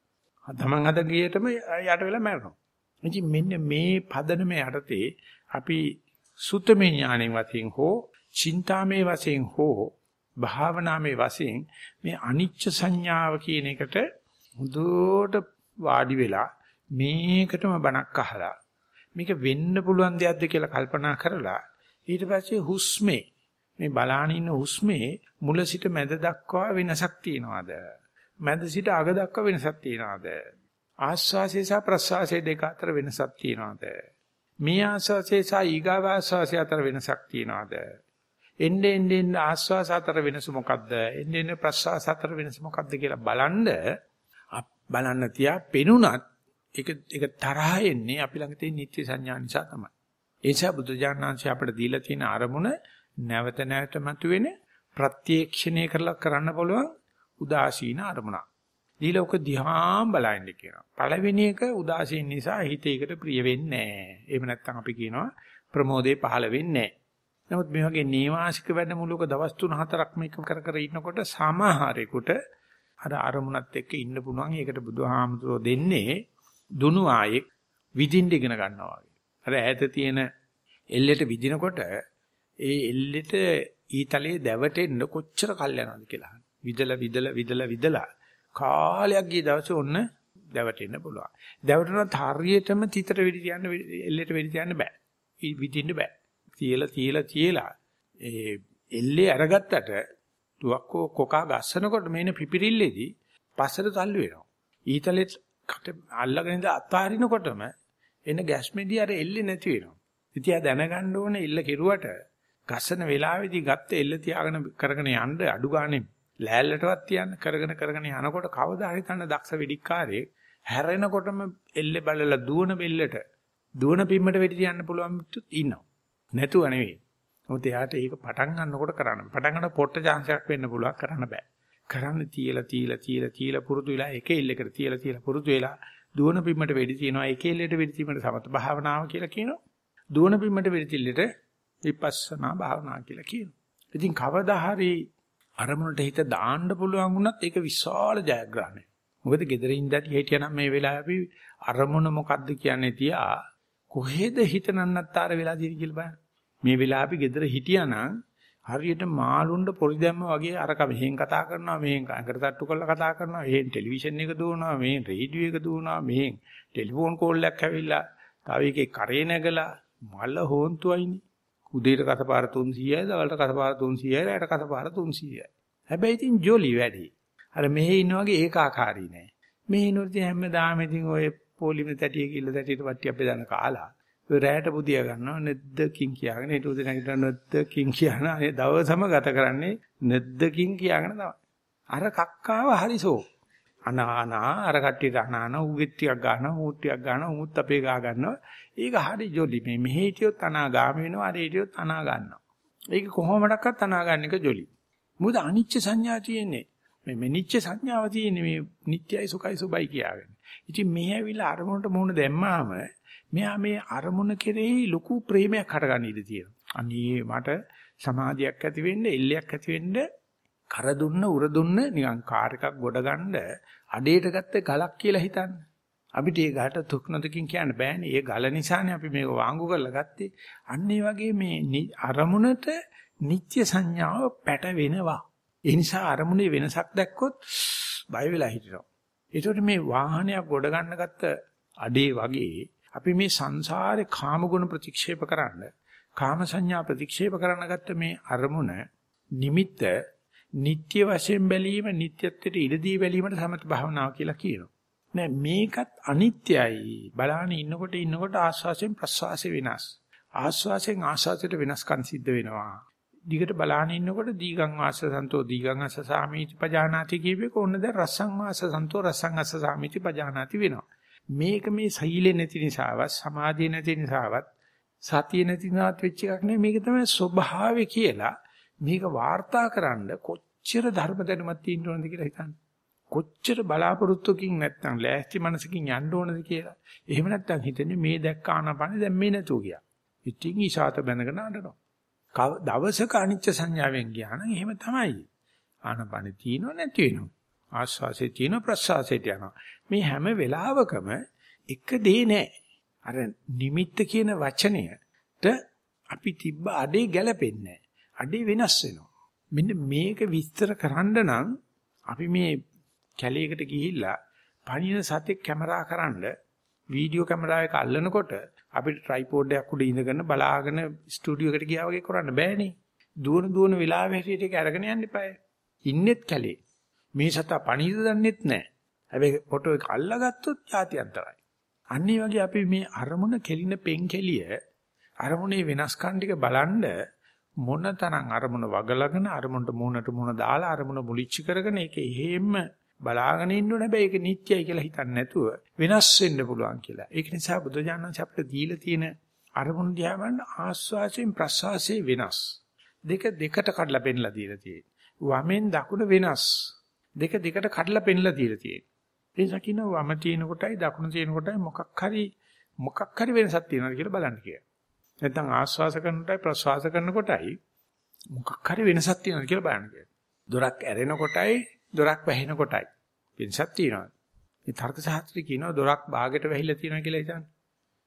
තමන් අද ගියටම යට වෙලා මැරෙනවා. ඉතින් මෙන්න මේ පදනම යටතේ අපි සුත්තමේ ඥාණයෙන් වශයෙන් හෝ, චින්තාමේ වශයෙන් හෝ, භාවනාමේ වශයෙන් මේ අනිච්ච සංඥාව කියන එකට හොඳට වාඩි වෙලා මේකටම බණක් අහලා මේක වෙන්න පුළුවන් දෙයක්ද කියලා කල්පනා කරලා ඊට පස්සේ හුස්මේ මේ බලාන ඉන්න හුස්මේ මුල සිට මැද දක්වා වෙනසක් තියනවාද මැද සිට අග දක්වා වෙනසක් තියනවාද? ආස්වාසය සහ ප්‍රස්වාසය දෙක අතර වෙනසක් තියනවාද? මේ ආස්වාසය සහ ඊගාව ආස්වාසය අතර වෙනසක් තියනවාද? එන්නේ එන්නේ ආස්වාස අතර වෙනස මොකද්ද? එන්නේ එන්නේ ප්‍රස්වාස අතර වෙනස මොකද්ද කියලා බලන්න බලන්න තියා පෙනුනත් ඒක ඒක තරහ එන්නේ අපි ළඟ තියෙන නිත්‍ය සංඥා නිසා තමයි. ඒ නිසා බුදුජානනාංශය අපිට දීලා තියෙන අරමුණ නැවත නැවත මතුවෙන ප්‍රත්‍යක්ෂණය කරලා කරන්න පුළුවන් උදාසීන අරමුණක්. දීලා ඔක දිහා බලන්න කියනවා. පළවෙනි එක උදාසීන නිසා හිතේකට ප්‍රිය වෙන්නේ නැහැ. එහෙම නැත්නම් අපි කියනවා ප්‍රමෝදේ පහළ වෙන්නේ නැහැ. නමුත් මේ වගේ නේවාසික වැඩමුළුවක දවස් 3-4ක් මේක කර කර ඉන්නකොට සමහරෙකුට අර අරමුණත් එක්ක ඉන්න පුළුවන්. ඒකට බුදුහාමුදුරෝ දෙන්නේ දුනු ආයෙක් විදින්න ඉගෙන ගන්නවා වගේ. අර ඈත තියෙන එල්ලෙට විදිනකොට ඒ එල්ලෙට ඊතලයේ දැවටෙන්න කොච්චර කල් යනවද කියලා. විදලා විදලා විදලා විදලා කාලයක් ගිය දවසේ ඔන්න දැවටෙන්න පුළුවන්. දැවටුණත් හරියටම තිතට වෙඩි තියන්න එල්ලෙට වෙඩි තියන්න බෑ. විදින්න බෑ. තියලා තියලා තියලා ඒ එල්ලේ අරගත්තට තුවක්කෝ කොකා ගස්සනකොට මේන පිපිරිල්ලේදී පස්සට තල්ලු වෙනවා. ඊතලෙත් කට අල්ලගෙන ඉඳ අතාරිනකොටම එන ගැස්මේදී අර එල්ලේ නැති වෙනවා. ඉතින් ආ දැනගන්න ඕනේ එල්ල කෙරුවට ගස්සන වෙලාවේදී ගත්ත එල්ල තියාගෙන කරගෙන යන්න අඩු ගානේ ලෑල්ලටවත් තියන්න කරගෙන කරගෙන යනකොට කවදා හරි තන දක්ෂ වෙඩික්කාරයෙක් හැරෙනකොටම එල්ලේ බලලා දුවන බෙල්ලට දුවන පිම්මට වෙඩි තියන්න පුළුවන් ඉන්නවා. නැතුව නෙවෙයි. මොකද එයාට ඒක පටන් ගන්නකොට කරන්න. පටන් ගන්න පොට්ට chance එකක් වෙන්න පුළුවන් කරන්න බෑ. කරන්න තියලා තියලා තියලා තියලා පුරුදු වෙලා එක ඉල්ලකට තියලා තියලා පුරුදු වෙලා දුවන පිම්මට වෙඩි තියනවා. එක ඉල්ලට වෙඩි තීමට සමත භාවනාව කියලා කියනවා. දුවන පිම්මට වෙඩි තිල්ලට විපස්සනා භාවනා කියලා කියනවා. ඉතින් කවදා හරි අරමුණට හිත දාන්න පුළුවන් වුණත් ඒක විශාල ජයග්‍රහණයක්. මොකද gedare ඉඳලා හිටියනම් මේ වෙලාවේ අරමුණ මොකද්ද කියන්නේ තියා කොහෙද හිත නන්නත්තර වෙලා තියෙන්නේ කියලා බලන්න. මේ වෙලාව අපි ගෙදර හිටියානම් හරියට මාළුන්ට පොරි දැම්ම වගේ අරක මෙහෙන් කතා කරනවා මෙහෙන් අඟට තට්ටු කරලා කතා කරනවා මෙහෙන් ටෙලිවිෂන් එක දුවනවා මෙහෙන් රේඩියෝ එක දුවනවා මෙහෙන් ටෙලිෆෝන් කෝල් එකක් ඇවිල්ලා තව එකේ කරේ නැගලා මල හොන්තුයිනේ උදේට කසපාර 300යි දවල්ට කසපාර 300යි රාට කසපාර 300යි හැබැයි ඉතින් ජොලි වැඩි අර මෙහෙ ඉන්න වගේ ඒකාකාරී නෑ මෙහෙ ඉන්නොත් හැමදාම ඉතින් ඔය පොලිම තැටිය කිල්ල තැටියට වට්ටියක් බෙදන කාලා රැයට බුදිය ගන්නවා නැද්දකින් කියාගෙන ඊට උදේ නැගිටින නැද්දකින් කියන අනේ දවසම ගත කරන්නේ නැද්දකින් කියාගෙන තමයි. අර කක්කාව හරිසෝ. අනානා අර කට්ටියට අනානා උගෙත් ටිකක් ගන්නවා ඌත් ටිකක් ගන්නවා ඌත් අපේ ගා ගන්නවා. ඒක හරි ජොලි මේ මෙහෙ හිටියොත් අනාගාම වෙනවා අර හිටියොත් අනා ගන්නවා. ඒක කොහොමඩක්වත් අනා ගන්න එක ජොලි. මොකද අනිච්ච සංඥා තියෙන්නේ. මේ මෙනිච්ච සංඥාව තියෙන්නේ මේ නිට්ටයයි සුඛයි සුබයි කියාගෙන. ඉතින් මේ ඇවිල්ලා අරමුණට මුහුණ දැම්මාම මෙයා මේ අරමුණ කෙරෙහි ලොකු ප්‍රේමයක් හටගන්න ඉඩ තියෙනවා. අනේ මට සමාධියක් ඇති වෙන්න, එල්ලයක් ඇති වෙන්න කර දුන්න උර දුන්න නිකන් කාර් එකක් ගොඩ ගන්න අඩේට ගත්ත ගලක් කියලා හිතන්න. අපිට ඒ ගහට තුක්නතකින් කියන්න බෑනේ. ඒ ගල නිසානේ අපි මේක වාංගු කරලා ගත්තේ. අන්න ඒ වගේ මේ අරමුණට නිත්‍ය සංඥාව පැට වෙනවා. ඒ නිසා අරමුණේ වෙනසක් දැක්කොත් බය වෙලා හිටිනවා. ඒකට මේ වාහනයක් ගොඩ ගන්න ගත්ත අඩේ වගේ අපි මේ සංසාරේ කාම ගුණ ප්‍රතික්ෂේප කරන්න කාම සංඥා ප්‍රතික්ෂේප කරන්න ගත්ත මේ අරමුණ නිමිත්ත නිට්ටය වශයෙන් බැලීම නිට්ටයත්වයට ඉඩදී බැලීමට සමත භාවනාව කියලා කියනවා. නෑ මේකත් අනිත්‍යයි. බලාන ඉන්නකොට ඉන්නකොට ආස්වාසයෙන් ප්‍රස්වාසය වෙනස්. ආස්වාසයෙන් ආස්වාසයට වෙනස්කම් සිද්ධ වෙනවා. දිගට බලාන ඉන්නකොට දීගං වාස සන්තෝ දීගං අස සාමීති පජානාති කියපේක ඕන දැන් රසං වාස සන්තෝ රසං අස සාමීති පජානාති වෙනවා. මේක මේ සීලෙ නැති නිසාවත් සමාධිය නැති නිසාවත් සතිය නැති නිසාවත් වෙච්ච එකක් නෙමෙයි මේක තමයි ස්වභාවය කියලා මේක වාර්තාකරනද කොච්චර ධර්ම දැනුමක් තියෙන්න ඕනද කියලා හිතන්න. කොච්චර බලාපොරොත්තුකින් නැත්නම් ලෑස්ති මනසකින් යන්න ඕනද කියලා. එහෙම නැත්නම් හිතන්නේ මේ දැක්ක ආනපන දැන් මේ නැතුව ගියා. ඉතින් ඊසాత බැනගෙන අඬනවා දවසක අනිච්ච සංඥාවෙන් ගියා නම් එහෙම තමයි. ආනපන තියෙනව නැති වෙනව. ආස්වාසේ තියෙන ප්‍රසආසයට යනවා. මේ හැම වෙලාවකම එක දේ නෑ. අර නිමිත්ත කියන වචනයට අපි තිබ්බ අඩේ ගැලපෙන්නේ අඩේ වෙනස් වෙනවා. මෙන්න මේක විස්තර කරන්න නම් අපි මේ කැලේකට ගිහිල්ලා පණින සතෙක් කැමරා කරන්න වීඩියෝ කැමරාව එක අල්ලනකොට අපිට ට්‍රයිපෝඩ් එකක් උඩ ඉඳගෙන බලාගෙන ස්ටුඩියෝ එකට ගියා වගේ කරන්න බෑනේ. දුවන දුවන වෙලාවෙ හැටියට ඒක අරගෙන යන්න එපායි. ඉන්නෙත් කැලේ. මේ සතා පණිද දන්නෙත් නැහැ. හැබැයි ෆොටෝ එක අල්ලගත්තොත් ඡාතියන්තරයි. අන්නේ වගේ අපි මේ අරමුණ කෙලින පෙන් කෙලිය අරමුණේ වෙනස්කම් ටික බලන්ඩ මොනතරම් අරමුණ වගලගෙන අරමුණට මූණට මූණ දාලා අරමුණ මුලිච්ච කරගෙන ඒක එහෙම බලාගෙන ඉන්න ඕනේ හැබැයි ඒක නිත්‍යයි කියලා හිතන්නේ නැතුව වෙනස් වෙන්න පුළුවන් කියලා. ඒක නිසා බුදුජානක අපිට දීලා තියෙන අරමුණ දිහා බලන ආස්වාසයෙන් ප්‍රසවාසයේ වෙනස්. දෙක දෙකට කඩලා පෙන්නලා දීලා තියෙන්නේ. වමෙන් දකුණ වෙනස්. දෙක දෙකට කඩලා පෙන්නලා දීලා තියෙන්නේ. ඒ නිසා කියනවා වම තියෙන කොටයි දකුණ තියෙන කොටයි මොකක් හරි මොකක් හරි වෙනසක් තියෙනවද කියලා බලන්න කියලා. නැත්නම් ආස්වාස කරනකොටයි ප්‍රස්වාස කරනකොටයි මොකක් හරි වෙනසක් තියෙනවා කියලා බලන්න කියලා. දොරක් ඇරෙනකොටයි දොරක් වැහෙනකොටයි වෙනසක් තියෙනවා. මේ තර්ක ශාස්ත්‍රය කියනවා දොරක් භාගයට වැහිලා තියෙනවා කියලා ඉතින්.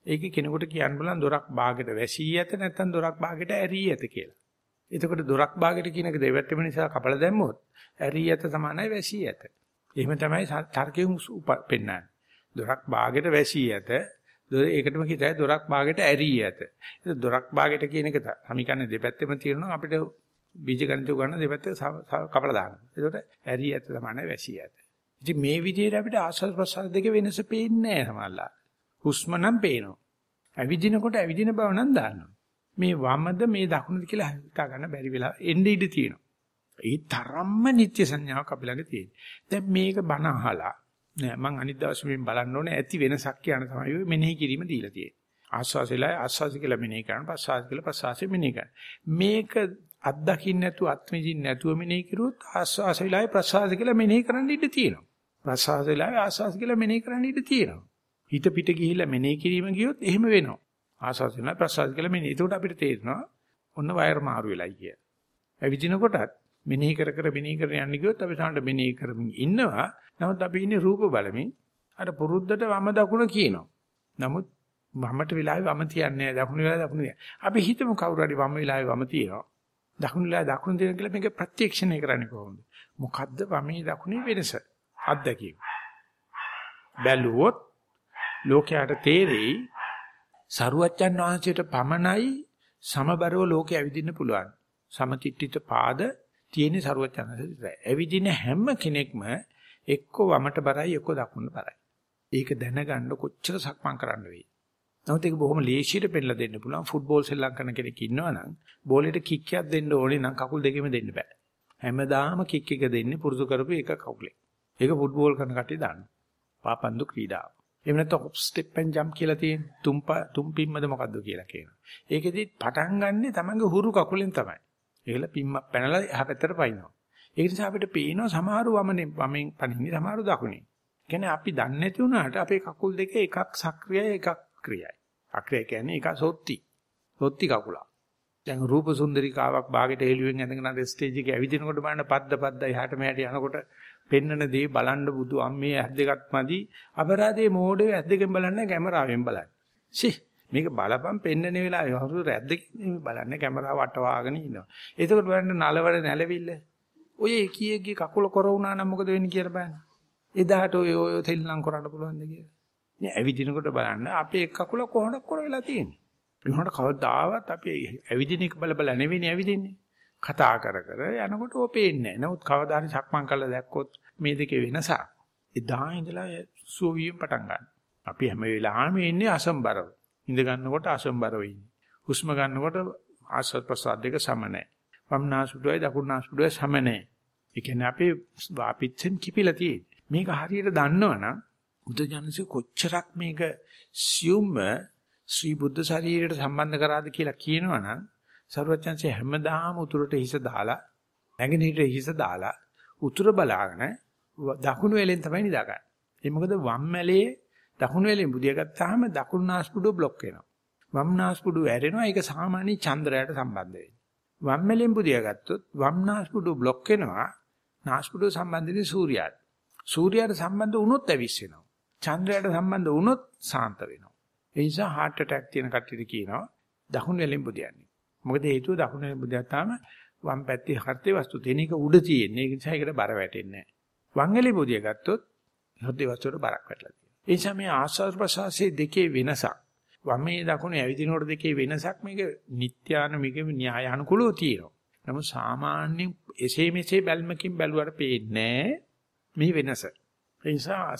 ඒකේ කෙනෙකුට කියන්න බලන් දොරක් භාගයට වැසී ඇත නැත්නම් දොරක් භාගයට ඇරී ඇත කියලා. එතකොට දොරක් භාගයට කියන එක දෙවැත්තේම නිසා කපල දැම්මොත් ඇරී ඇත සමානයි වැසී ඇත. එහෙම තමයි තර්කයේ උප පෙන්නන්නේ. දොරක් භාගයට වැසී ඇත ඒකටම කියතයි දොරක් ਬਾගෙට ඇරී ඇත. ඒක දොරක් ਬਾගෙට කියන එක සමීකරණ දෙපැත්තෙම තියෙනවා අපිට බීජ ගණිත උගන්න දෙපැත්ත කපලා දානවා. ඒකට ඇරී ඇත සමානයි වැසී ඇත. ඉතින් මේ විදිහට අපිට ආස්වාද ප්‍රසාර දෙක වෙනස පේන්නේ නැහැ සමහරලා. හුස්ම නම් පේනවා. ඇවිදිනකොට ඇවිදින බව නම් දන්නවා. මේ වමද මේ දකුණද කියලා හිතා ගන්න බැරි වෙලා එන්නේ ඉඳී තියෙනවා. ඒ තරම්ම නිත්‍ය සංඥාවක් අපි ළඟ තියෙන. දැන් මේක බණ අහලා නෑ මං අනිත් දවසේ මෙන් බලන්න ඕනේ ඇති වෙනසක් කියන තමයි ඔය මෙනෙහි කිරීම දීලා තියෙන්නේ. ආස්වාසෙලා ආස්වාස කියලා මෙනෙහි කරන පස්වාස කියලා පස්වාසෙ මෙනෙහි කරන. මේක අත්දකින්න නැතුව අත්විඳින්න නැතුව මෙනෙහි කරුවොත් ආස්වාස වෙලාවේ ප්‍රසවාස කියලා මෙනෙහි කරන්න ඉඩ තියෙනවා. ප්‍රසවාස වෙලාවේ ආස්වාස කියලා මෙනෙහි කරන්න ඉඩ තියෙනවා. හිත පිට ගිහිල්ලා මෙනෙහි කිරීම ගියොත් එහෙම වෙනවා. ආස්වාස වෙනවා ප්‍රසවාස කියලා මෙනෙහි. ඒකට අපිට තේරෙනවා ඔන්න වයර් මාරු වෙලයි කිය. ඇවිදිනකොටත් මෙනෙහි කර කර මෙනෙහි කර යන්න ගියොත් අපි සාන්ට මෙනෙහි කරමින් ඉන්නවා. නමුත් අපි ඉන්නේ රූප බලමින් අර පුරුද්දට වම දකුණ කියනවා. නමුත් වමට වෙලාවේ වම තියන්නේ නැහැ. දකුණු වෙලාවේ දකුණු තියන්නේ. අපි හිතමු කවුරු හරි වම වෙලාවේ වම තියනවා. දකුණු වෙලාවේ දකුණු තියන කියලා මේක ප්‍රත්‍යක්ෂණය කරන්නේ කොහොමද? මොකද්ද වමේ දකුණේ වෙනස? අත්දැකීම. බැලුවොත් ලෝකයට තේරෙයි සරුවච්චන් වහන්සේට පමණයි සමබරව ලෝකෙ ඇවිදින්න පුළුවන්. සමතිට්ඨිත පාද තියෙන සරුවච්චන් වහන්සේ. ඇවිදින හැම කෙනෙක්ම එක්ක වමට බරයි එක්ක දකුණට බරයි. ඒක දැනගන්න කොච්චර සක්මන් කරන්න වෙයි. නමුත් ඒක බොහොම ලේසියට පෙන්නලා දෙන්න පුළුවන්. ෆුට්බෝල් සෙල්ලම් කරන කෙනෙක් ඉන්නවනම් බෝලෙට කික් එකක් දෙන්න ඕනේ නම් කකුල් දෙකෙම දෙන්න බෑ. හැමදාම කික් එක දෙන්නේ පුරුදු කරපු එක කකුලේ. ඒක ෆුට්බෝල් කරන කට්ටිය දාන්න. පාපන්දු ක්‍රීඩාව. එහෙම නැත්නම් හොප් ස්ටෙප් ඇන් ජම්ප් කියලා තියෙන තුම්පා තුම්පින්මද මොකද්ද කියලා කියනවා. ඒකෙදි පටන් ගන්නෙ තමන්ගේ හුරු කකුලෙන් තමයි. ඒකල පිම්ම පැනලා එහා පැත්තට පයින්නවා. ඒ නිසා අපිට පේනවා සමහර වමනේ වමෙන් පනින්නේ සමහර දකුණේ. කියන්නේ අපි දන්නේ නැති වුණාට අපේ කකුල් දෙකේ එකක් සක්‍රියයි එකක් ක්‍රියයි. අක්‍රිය කියන්නේ එක සොත්ති. සොත්ති කකුල. දැන් රූප සුන්දරිකාවක් ਬਾගෙට හෙළුවෙන් ඇඳගෙන අර ස්ටේජ් එකේ ඇවිදිනකොට බලන්න පද්ද පද්ද එහාට මෙහාට යනකොට පෙන්නන දේ බලන්න බුදු අම්මේ ඇස් දෙකක් මදි අපරාධයේ මෝඩේ ඇස් දෙකෙන් බලන්නේ කැමරාවෙන් බලන්නේ. ෂි මේක බලපන් පෙන්නන වෙලාවේ හසුර ඇස් දෙකෙන් බලන්නේ කැමරාව අටවාගෙන ඉන්නවා. එතකොට බලන්න නලවඩ නැලවිල්ල ඔය එකියෙක්ගේ කකුල කොර වුණා නම් මොකද වෙන්නේ කියලා බලන්න. එදාට ඔය ඔය තෙල්ලම් කරන්න පුළුවන්ද කියලා. මේ ඇවිදිනකොට බලන්න අපේ කකුල කොහොමද කොර වෙලා තියෙන්නේ. ඒනකොට කවදාවත් අපි ඇවිදින එක බල බල නෙවෙයි ඇවිදින්නේ. කතා කර කර යනකොට ඔය පේන්නේ නැහැ. නමුත් කවදා හරි සක්මන් කරලා දැක්කොත් මේ දෙකේ වෙනසක්. එදා ඉඳලා සුවියෙන් පටන් ගන්න. අපි හැම වෙලාවෙම ඉන්නේ අසම්බරව. ඉඳ ගන්නකොට අසම්බරව ඉන්නේ. හුස්ම ගන්නකොට ආස්වාද ප්‍රසාද දෙක සම නැහැ. වම්නාසුඩුවයි දකුණාසුඩුවයි සම නැහැ. ඒ කියන්නේ අපේ වාපිච්චෙන් කිපිලා තියෙන්නේ. මේක හරියට දන්නවනම් බුදුජානසෙ කොච්චරක් මේක සියුම්ම ශ්‍රී බුද්ධ ශරීරයට සම්බන්ධ කරාද කියලා කියනවනම් සරුවචන්සේ හැමදාම උතුරට හිස දාලා නැගෙනහිරට හිස දාලා උතුර බලාගෙන දකුණු වෙලෙන් තමයි නිදාගන්නේ. ඒ මොකද වම් මැලේ දකුණු වෙලෙන් බුදිය ගත්තාම දකුණු නාස්පුඩුව බ්ලොක් වෙනවා. වම් නාස්පුඩුව ඇරෙනවා ඒක සාමාන්‍ය චන්ද්‍රයට සම්බන්ධ වෙන්නේ. වම් මැලෙන් බුදිය ගත්තොත් වම් නාස්පුඩුව බ්ලොක් වෙනවා. නාස්පුඩුව සම්බන්ධනේ සූර්යයාට. සූර්යයාට සම්බන්ධ වුණොත් ඇවිස්සෙනවා. චන්ද්‍රයාට සම්බන්ධ වුණොත් සාන්ත වෙනවා. ඒ නිසා heart attack තියෙන කට්ටියට කියනවා දකුණු වෙලෙන් බුදියන්නේ. මොකද හේතුව දකුණු වෙලෙන් බුදියාම වම් පැත්තේ හෘදේ වස්තු තියෙන එක උඩ තියෙන. ඒ නිසා ඒකට බර වැටෙන්නේ නැහැ. වම් වෙලෙ බුදිය ගත්තොත් හෘදේ වස්තුවට බරක් වැටලා තියෙනවා. ඒ නිසා මේ ආස්වාද ප්‍රසවාසයේ දෙකේ වෙනසක් වමේ දකුණේ ඇවිදිනකොට දෙකේ වෙනසක් මේක නිත්‍යාන මේක න්‍යායානුකූලව තියෙනවා. නමුත් සාමාන්‍යයෙන් එසේ මෙසේ බැල්මකින් බැලුවට පේන්නේ මේ වෙනස. ඒ නිසා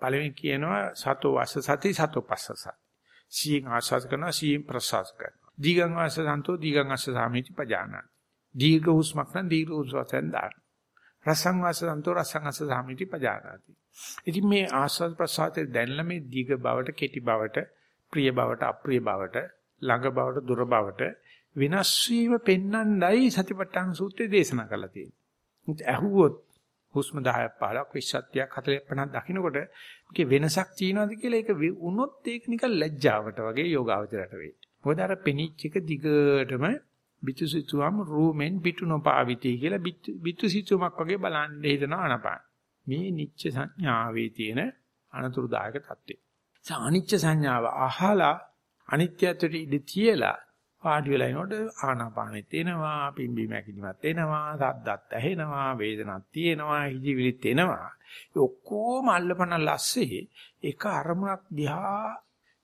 පළවෙනි කියනවා සතෝ වාස සති සතෝ පස්ස සති. සීන් ආස්වාද කරනවා සීන් ප්‍රසවාස කරනවා. දීගං වාස සන්තෝ දීගං අස්ස සාමිති පජානාති. දීර්ඝ හුස්මක් නම් දීර්ඝ හුස්මෙන් දාන්න. රසං වාස සන්තෝ රසං අස්ස සාමිති පජානාති. ඉතින් මේ ආස්වාද ප්‍රසආතේ දැනලා මේ දීග බවට කෙටි බවට ප්‍රිය බවට අප්‍රිය බවට ළඟ බවට දුර බවට වෙනස් වීම පෙන්වන්නයි සතිපට්ඨාන සූත්‍රයේ දේශනා කරලා තියෙන්නේ. ඇහුවොත් හුස්ම 10ක් 15ක් 20ක් 40ක් 50ක් දකින්නකොට මේකේ වෙනසක් තියෙනවද කියලා ඒක වුණොත් ඒක නිකන් ලැජ්ජාවට වගේ යෝගාවචරයට වෙයි. මොකද අර පෙනිච් එක දිගටම බිතුසිතුවම් රූමෙන් පිටු නොපාවිති කියලා බිතුසිතුමක් වගේ බලන්න හිතනවා අනපාන. මේ නිච්ච සංඥාවේ තියෙන අනතුරුදායක தත්ත්වය. අනිච්ච සංඥාව අහලා අනිත්‍යත්වයට ඉඳ තියලා වාඩි වෙලා ඉනකොට ආනාපානෙත් එනවා, පිම්බීම හැකිලිමත් එනවා, සද්දත් ඇහෙනවා, වේදනක් තියෙනවා, හිජිවිලිත් එනවා. ඒ ඔක්කොම අල්ලපන ලස්සේ එක අරමුණක් දිහා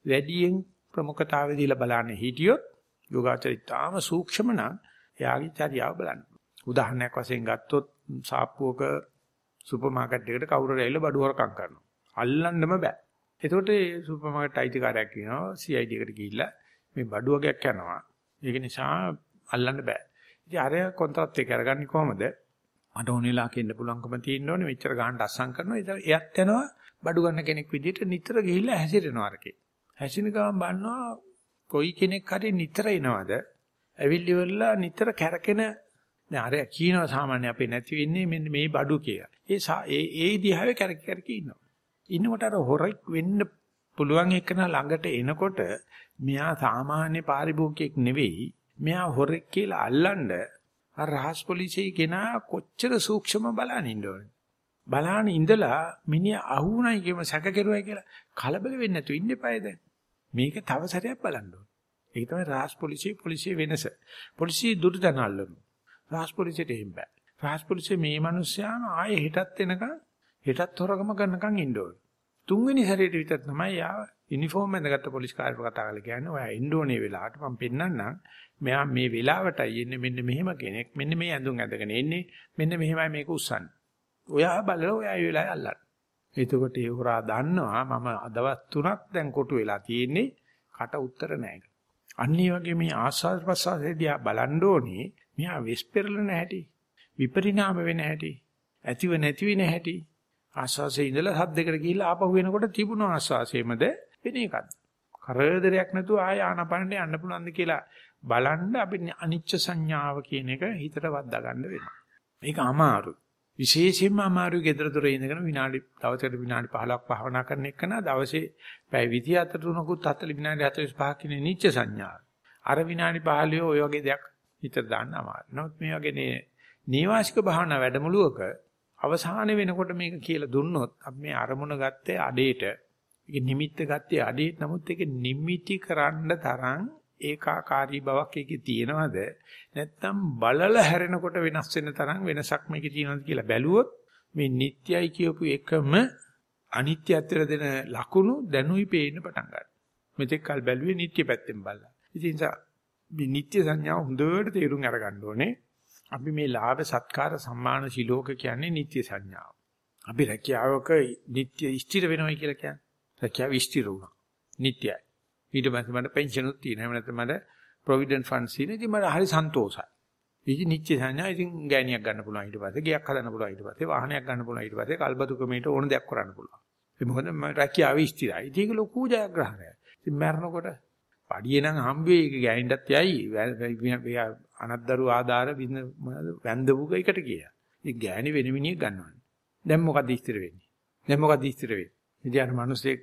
වැඩියෙන් ප්‍රමුඛතාවය දීලා බලන්නේ හිටියොත් යෝගාචරිතාම සූක්ෂම නම් එයාගේ චර්යාව බලන්න. උදාහරණයක් වශයෙන් ගත්තොත් සාප්පුවක සුපර් මාකට් එකකට කවුරු හරි ඇවිල්ලා බඩු හොරකම් කරනවා. අල්ලන්නම බෑ. එතකොට ඒ සුපර් මාකට් අයිතිකාරයක් කියනවා CID එකට ගිහිල්ලා මේ බඩු වගේක් යනවා. ඒක නිසා අල්ලන්න බෑ. ඉතින් අර කොන්ත්‍රාත් එක අරගන්නේ කොහමද? මට ඕනෙලා කියන්න පුළුවන්කම තියෙන්න ඕනේ. මෙච්චර ගහන්න අස්සම් කරනවා. එයත් යනවා බඩු ගන්න කෙනෙක් විදිහට නිතර ගිහිල්ලා හැසිරෙනවා අරකේ. හැසින ගමන් බලනවා කොයි කෙනෙක් හරි නිතර එනවද? ඇවිල්ලි වෙලා නිතර කැරකෙන දැන් අර කියනවා සාමාන්‍ය අපේ නැති වෙන්නේ මෙන්න මේ බඩු කියලා. ඒ ඒ ඒ දිහාවේ කැරක කැරක ඉන්නවා. ඉන්නකොට අර හොරෙක් වෙන්න පුළුවන් එකන ළඟට එනකොට මෙයා සාමාන්‍ය පාරිභෝගිකෙක් නෙවෙයි. මෙයා හොරෙක් කියලා අල්ලන්න අර රහස් පොලිසිය කෙනා කොච්චර සූක්ෂම බලන් ඉන්න ඕනේ. බලහන් ඉඳලා මිනිහා අහුණයි කියම සැක කෙරුවයි කියලා කලබල වෙන්නේ නැතු ඉන්න එපායි දැන්. මේක තව සැරයක් බලන්න ඕනේ. ඒක තමයි රාජ් පොලිසිය පොලිසිය වෙනස. පොලිසිය දුරදන අල්ලනවා. රාජ් පොලිසියට එහෙම බෑ. රාජ් පොලිසිය මේ මිනිස්යාම ආයේ හෙටත් එනකන් හෙටත් හොරගම කරනකන් ඉන්න ඕනේ. තුන්වෙනි සැරේට විතර තමයි යා යුනිෆෝම් ඇඳගත්ත පොලිස් කාර්යයට කතා කරලා කියන්නේ ඔයා එන්න ඕනේ වෙලාවට මම පෙන්නන්නම්. මෙයා මේ වෙලාවටයි එන්නේ මෙන්න මෙහෙම කෙනෙක්. මෙන්න මේ ඇඳුම් ඇඳගෙන එන්නේ. මෙන්න මෙහෙමයි මේක උස්සන්නේ. ඔයා බලලා ඔයා ඒ වෙලාවේ අල්ලන්න. එතකොට ඒ හොරා දන්නවා මම දවස් 3ක් දැන් කොටු වෙලා තියෙන්නේ කට උත්තර නැහැ. අනිත් වගේ මේ ආස්වාද ප්‍රසආසයේදී බලන්න ඕනේ මෙහා වෙස්පෙරලන හැටි විපරිණාම වෙන හැටි ඇතිව නැති වෙන හැටි ආස්වාසේ ඉඳලා හද්දකට ගිහිල්ලා ආපහු වෙනකොට තිබුණ ආස්වාසේමද වෙන එකක්ද කරදරයක් නැතුව ආය ආනපනට යන්න පුළුවන්ද කියලා බලන්න අපි අනිච්ච සංඥාව කියන එක හිතට වද්දා ගන්න වෙනවා මේක අමාරුයි විශේෂයෙන්ම අමාරුයි gedara dore ඉඳගෙන විනාඩි දවසකට විනාඩි 15ක් භාවනා කරන එක නා දවසේ පැය 24 තුනකුත් 40 විනාඩි 45ක් කියන නිච්ච සංඥාව. අර විනාඩි 15 ඔය වගේ දෙයක් හිතට දාන්න අමාරුයි. නමුත් මේ වගේ නේවාසික භාවනා වැඩමුළුවක අවසාන වෙනකොට මේක කියලා දුන්නොත් අපි මේ අරමුණ ගත්තේ අඩේට ඒක නිමිත්ත ගත්තේ අඩේට නමුත් ඒක නිමිටි කරන්න තරම් ඒකාකාරී බවක් ඒකේ තියෙනවද නැත්නම් බලලා හැරෙනකොට වෙනස් වෙන තරම් වෙනසක් මේකේ තියෙනවද කියලා බැලුවොත් මේ නිට්යයි කියපු එකම අනිත්‍යත්වයට දෙන ලකුණු දැනුයි පේන්න පටන් ගන්නවා. මෙතෙක් කල් බැලුවේ නිට්ටය පැත්තෙන් බලලා. ඉතින් මේ නිට්ටය සංඥාව හොඳට තේරුම් අරගන්න ඕනේ. අපි මේ ලාභ සත්කාර සම්මාන සිලෝක කියන්නේ නිට්ටය සංඥාව. අපි රැකියාවක නිට්ටය ස්ථිර වෙනවා කියලා කියන්නේ. රැකියාව ස්ථිර වුණා. නිට්ටයයි. ඊට පස්සේ මට පෙන්ෂන් උත් තියෙනවා. එහෙම නැත්නම් මට ප්‍රොවිඩන්ට් ෆන්ඩ්ස් තියෙනවා. ඉතින් මට හරි සන්තෝෂයි. ඉතින් නිච්ච සංඥා ඉතින් ගෑණියක් ගන්න පුළුවන් ඊට පස්සේ ගියක් හදන්න පුළුවන් ඊට පස්සේ වාහනයක් ගන්න පුළුවන් ඊට පස්සේ කල්බතු ක්‍රමයට ඕන දෙයක් කරන්න පුළුවන්. ඒ මොකද මම රැකියාව ඉස්තිරයි. ඉතින් ඒක ලොකු ජයග්‍රහණයක්. ඉතින් මරනකොට පඩිය නම් හම්බෙයි ඒක ගෑනින්ටත් යයි. අනත්තරු ආධාර වැන්දපුක එකට ගියා. ඉතින් ගෑණි වෙන මිනිහෙක් ගන්නවනේ. දැන් මොකද ඉස්තිර වෙන්නේ? දැන් මොකද ඉස්තිර වෙන්නේ? ඉතින් අර මිනිස්සෙක්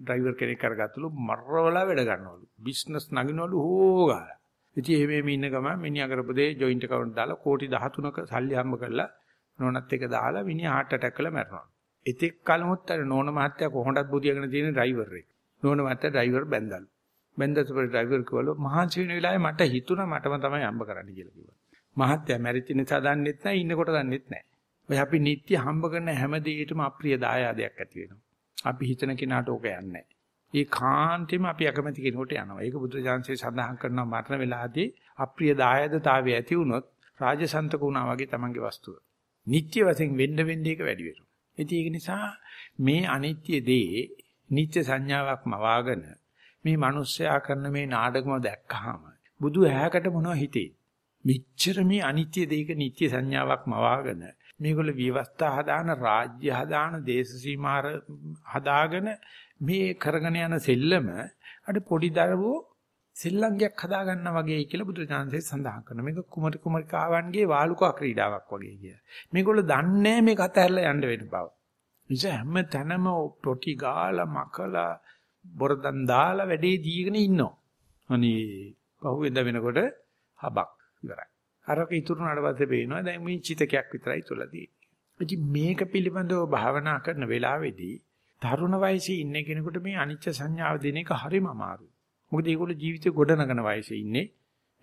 ඩ්‍රයිවර් කෙනෙක් කරගත්තලු මරවලා වැඩ ගන්නවලු. බිස්නස් නගිනවලු හොගාලා. ඉතින් එහෙම ඉන්න ගමන් මිනිහා කරපදේ ජොයින්ට් account දාලා කෝටි 13ක සල්ලි හම්බ කරලා නෝනත් එක දාලා මිනිහා heart attack කරලා මැරෙනවා. ඉතින් කලමුත් අර නෝන මහත්තයා කොහොමදත් බුදියාගෙන තියෙන ඩ්‍රයිවර් එක. නෝන මහත්තයා ඩ්‍රයිවර් බැන්දලු. බැන්දසපර ඩ්‍රයිවර් කිව්වලු මහන්සි වෙන වෙලාවේ මට හිතුණා මටම තමයි හම්බ කරන්න කියලා කිව්වා. මහත්තයා මැරිච්ච නිසා දන්නෙත් නැහැ ඉන්නකොට දන්නෙත් නැහැ. ඔය අපි නිත්‍ය හම්බ කරන හැම දෙයකටම අප්‍රිය දායාදයක් ඇති වෙනවා. අපි හිතන කෙනාට ඕක යන්නේ ඒ කාන්තෙම අපි අකමැති කෙනෙකුට යනවා. ඒක බුදු දහමසේ සඳහන් කරනවා මරණ වෙලාවේදී අප්‍රිය දායදතාවය ඇති වුණොත් රාජසන්තක වුණා වගේ තමන්ගේ වස්තුව. නිත්‍ය වශයෙන් වෙන්න වෙන්න ඒක වැඩි වෙනවා. ඉතින් ඒක නිසා මේ අනිත්‍ය දේ නිත්‍ය සංඥාවක්ම වාගෙන මේ මිනිස්සයා කරන මේ නාඩගම දැක්කහම බුදු ඇහැකට මොනව හිතේ? මෙච්චර මේ අනිත්‍ය දෙයක නිත්‍ය සංඥාවක් මවාගෙන මේගොල්ල විවස්ථා හදාන රාජ්‍ය හදාන දේශ සීමා හදාගෙන මේ කරගෙන යන සෙල්ලම අර පොඩි දරුවෝ සෙල්ලංගයක් හදා ගන්නා වගේ කියලා බුදුචාන්සේ සඳහන් කරනවා. මේක කුමරි කුමරිකාවන්ගේ වාලුකා ක්‍රීඩාවක් වගේ කියලා. මේගොල්ලෝ දන්නේ මේක අතහැරලා යන්න වෙන බව. නිසා හැම තැනම පොටි ගාලා මකලා බොරදන් දාලා වැඩේ දීගෙන ඉන්නවා. අනේ පහුවෙන්ද වෙනකොට හබක් ඉවරයි. අරක ඉතුරු නඩ පස්සේ පේනවා දැන් මේ චිතකයක් විතරයි තුල තියෙන්නේ. ඉතින් මේක පිළිබඳව භාවනා කරන වෙලාවේදී තරුණ වයසේ ඉන්න කෙනෙකුට මේ අනිච්ච සංඥාව දෙන එක හරිම අමාරුයි. මොකද ඒගොල්ලෝ ජීවිතේ ගොඩනගන වයසේ ඉන්නේ.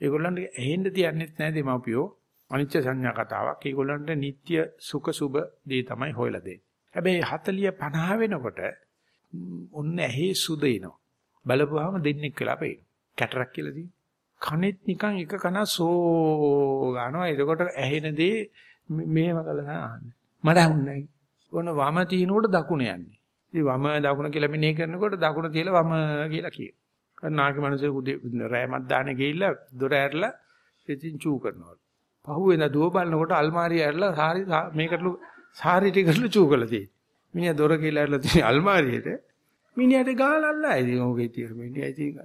ඒගොල්ලන්ට ඇහෙන්න තියන්නෙත් නැහැ දෙමව්පියෝ. අනිච්ච සංඥා කතාවක්. ඒගොල්ලන්ට නිට්ටය සුඛ සුබ දේ තමයි හොයලා දෙන්නේ. හැබැයි 40 50 වෙනකොට ඔන්න ඇහි සුද එනවා. බලපුවාම දෙන්නෙක් වෙලා පේනවා. කැටරක් කියලා තියෙනවා. කනෙත් නිකන් එක කන සෝ ගන්නවා. එතකොට ඇහෙන දේ මෙහෙම කළා අහන්නේ. මට හුන්නේ ඔන්න වම තිනකොට දකුණ යන්නේ. ඉතින් වම දකුණ කියලා මෙනේ කරනකොට දකුණ තියලා වම කියලා කියනවා. නාකි මිනිස්සු උදේ රෑමත් දාන්නේ ගිහිල්ලා දොර ඇරලා ඉතින් චූ කරනවා. පහුවෙන දුව බලනකොට අල්මාරිය ඇරලා සාරි මේකටලු සාරි ටිකටලු චූ කරලා තියෙන්නේ. මිනිහා දොර කියලා ඇරලා තියෙන අල්මාරියට මිනිහාට ගාලල්ලා. ඉතින් ඕකේ තියෙන මිනිහා ඉතින්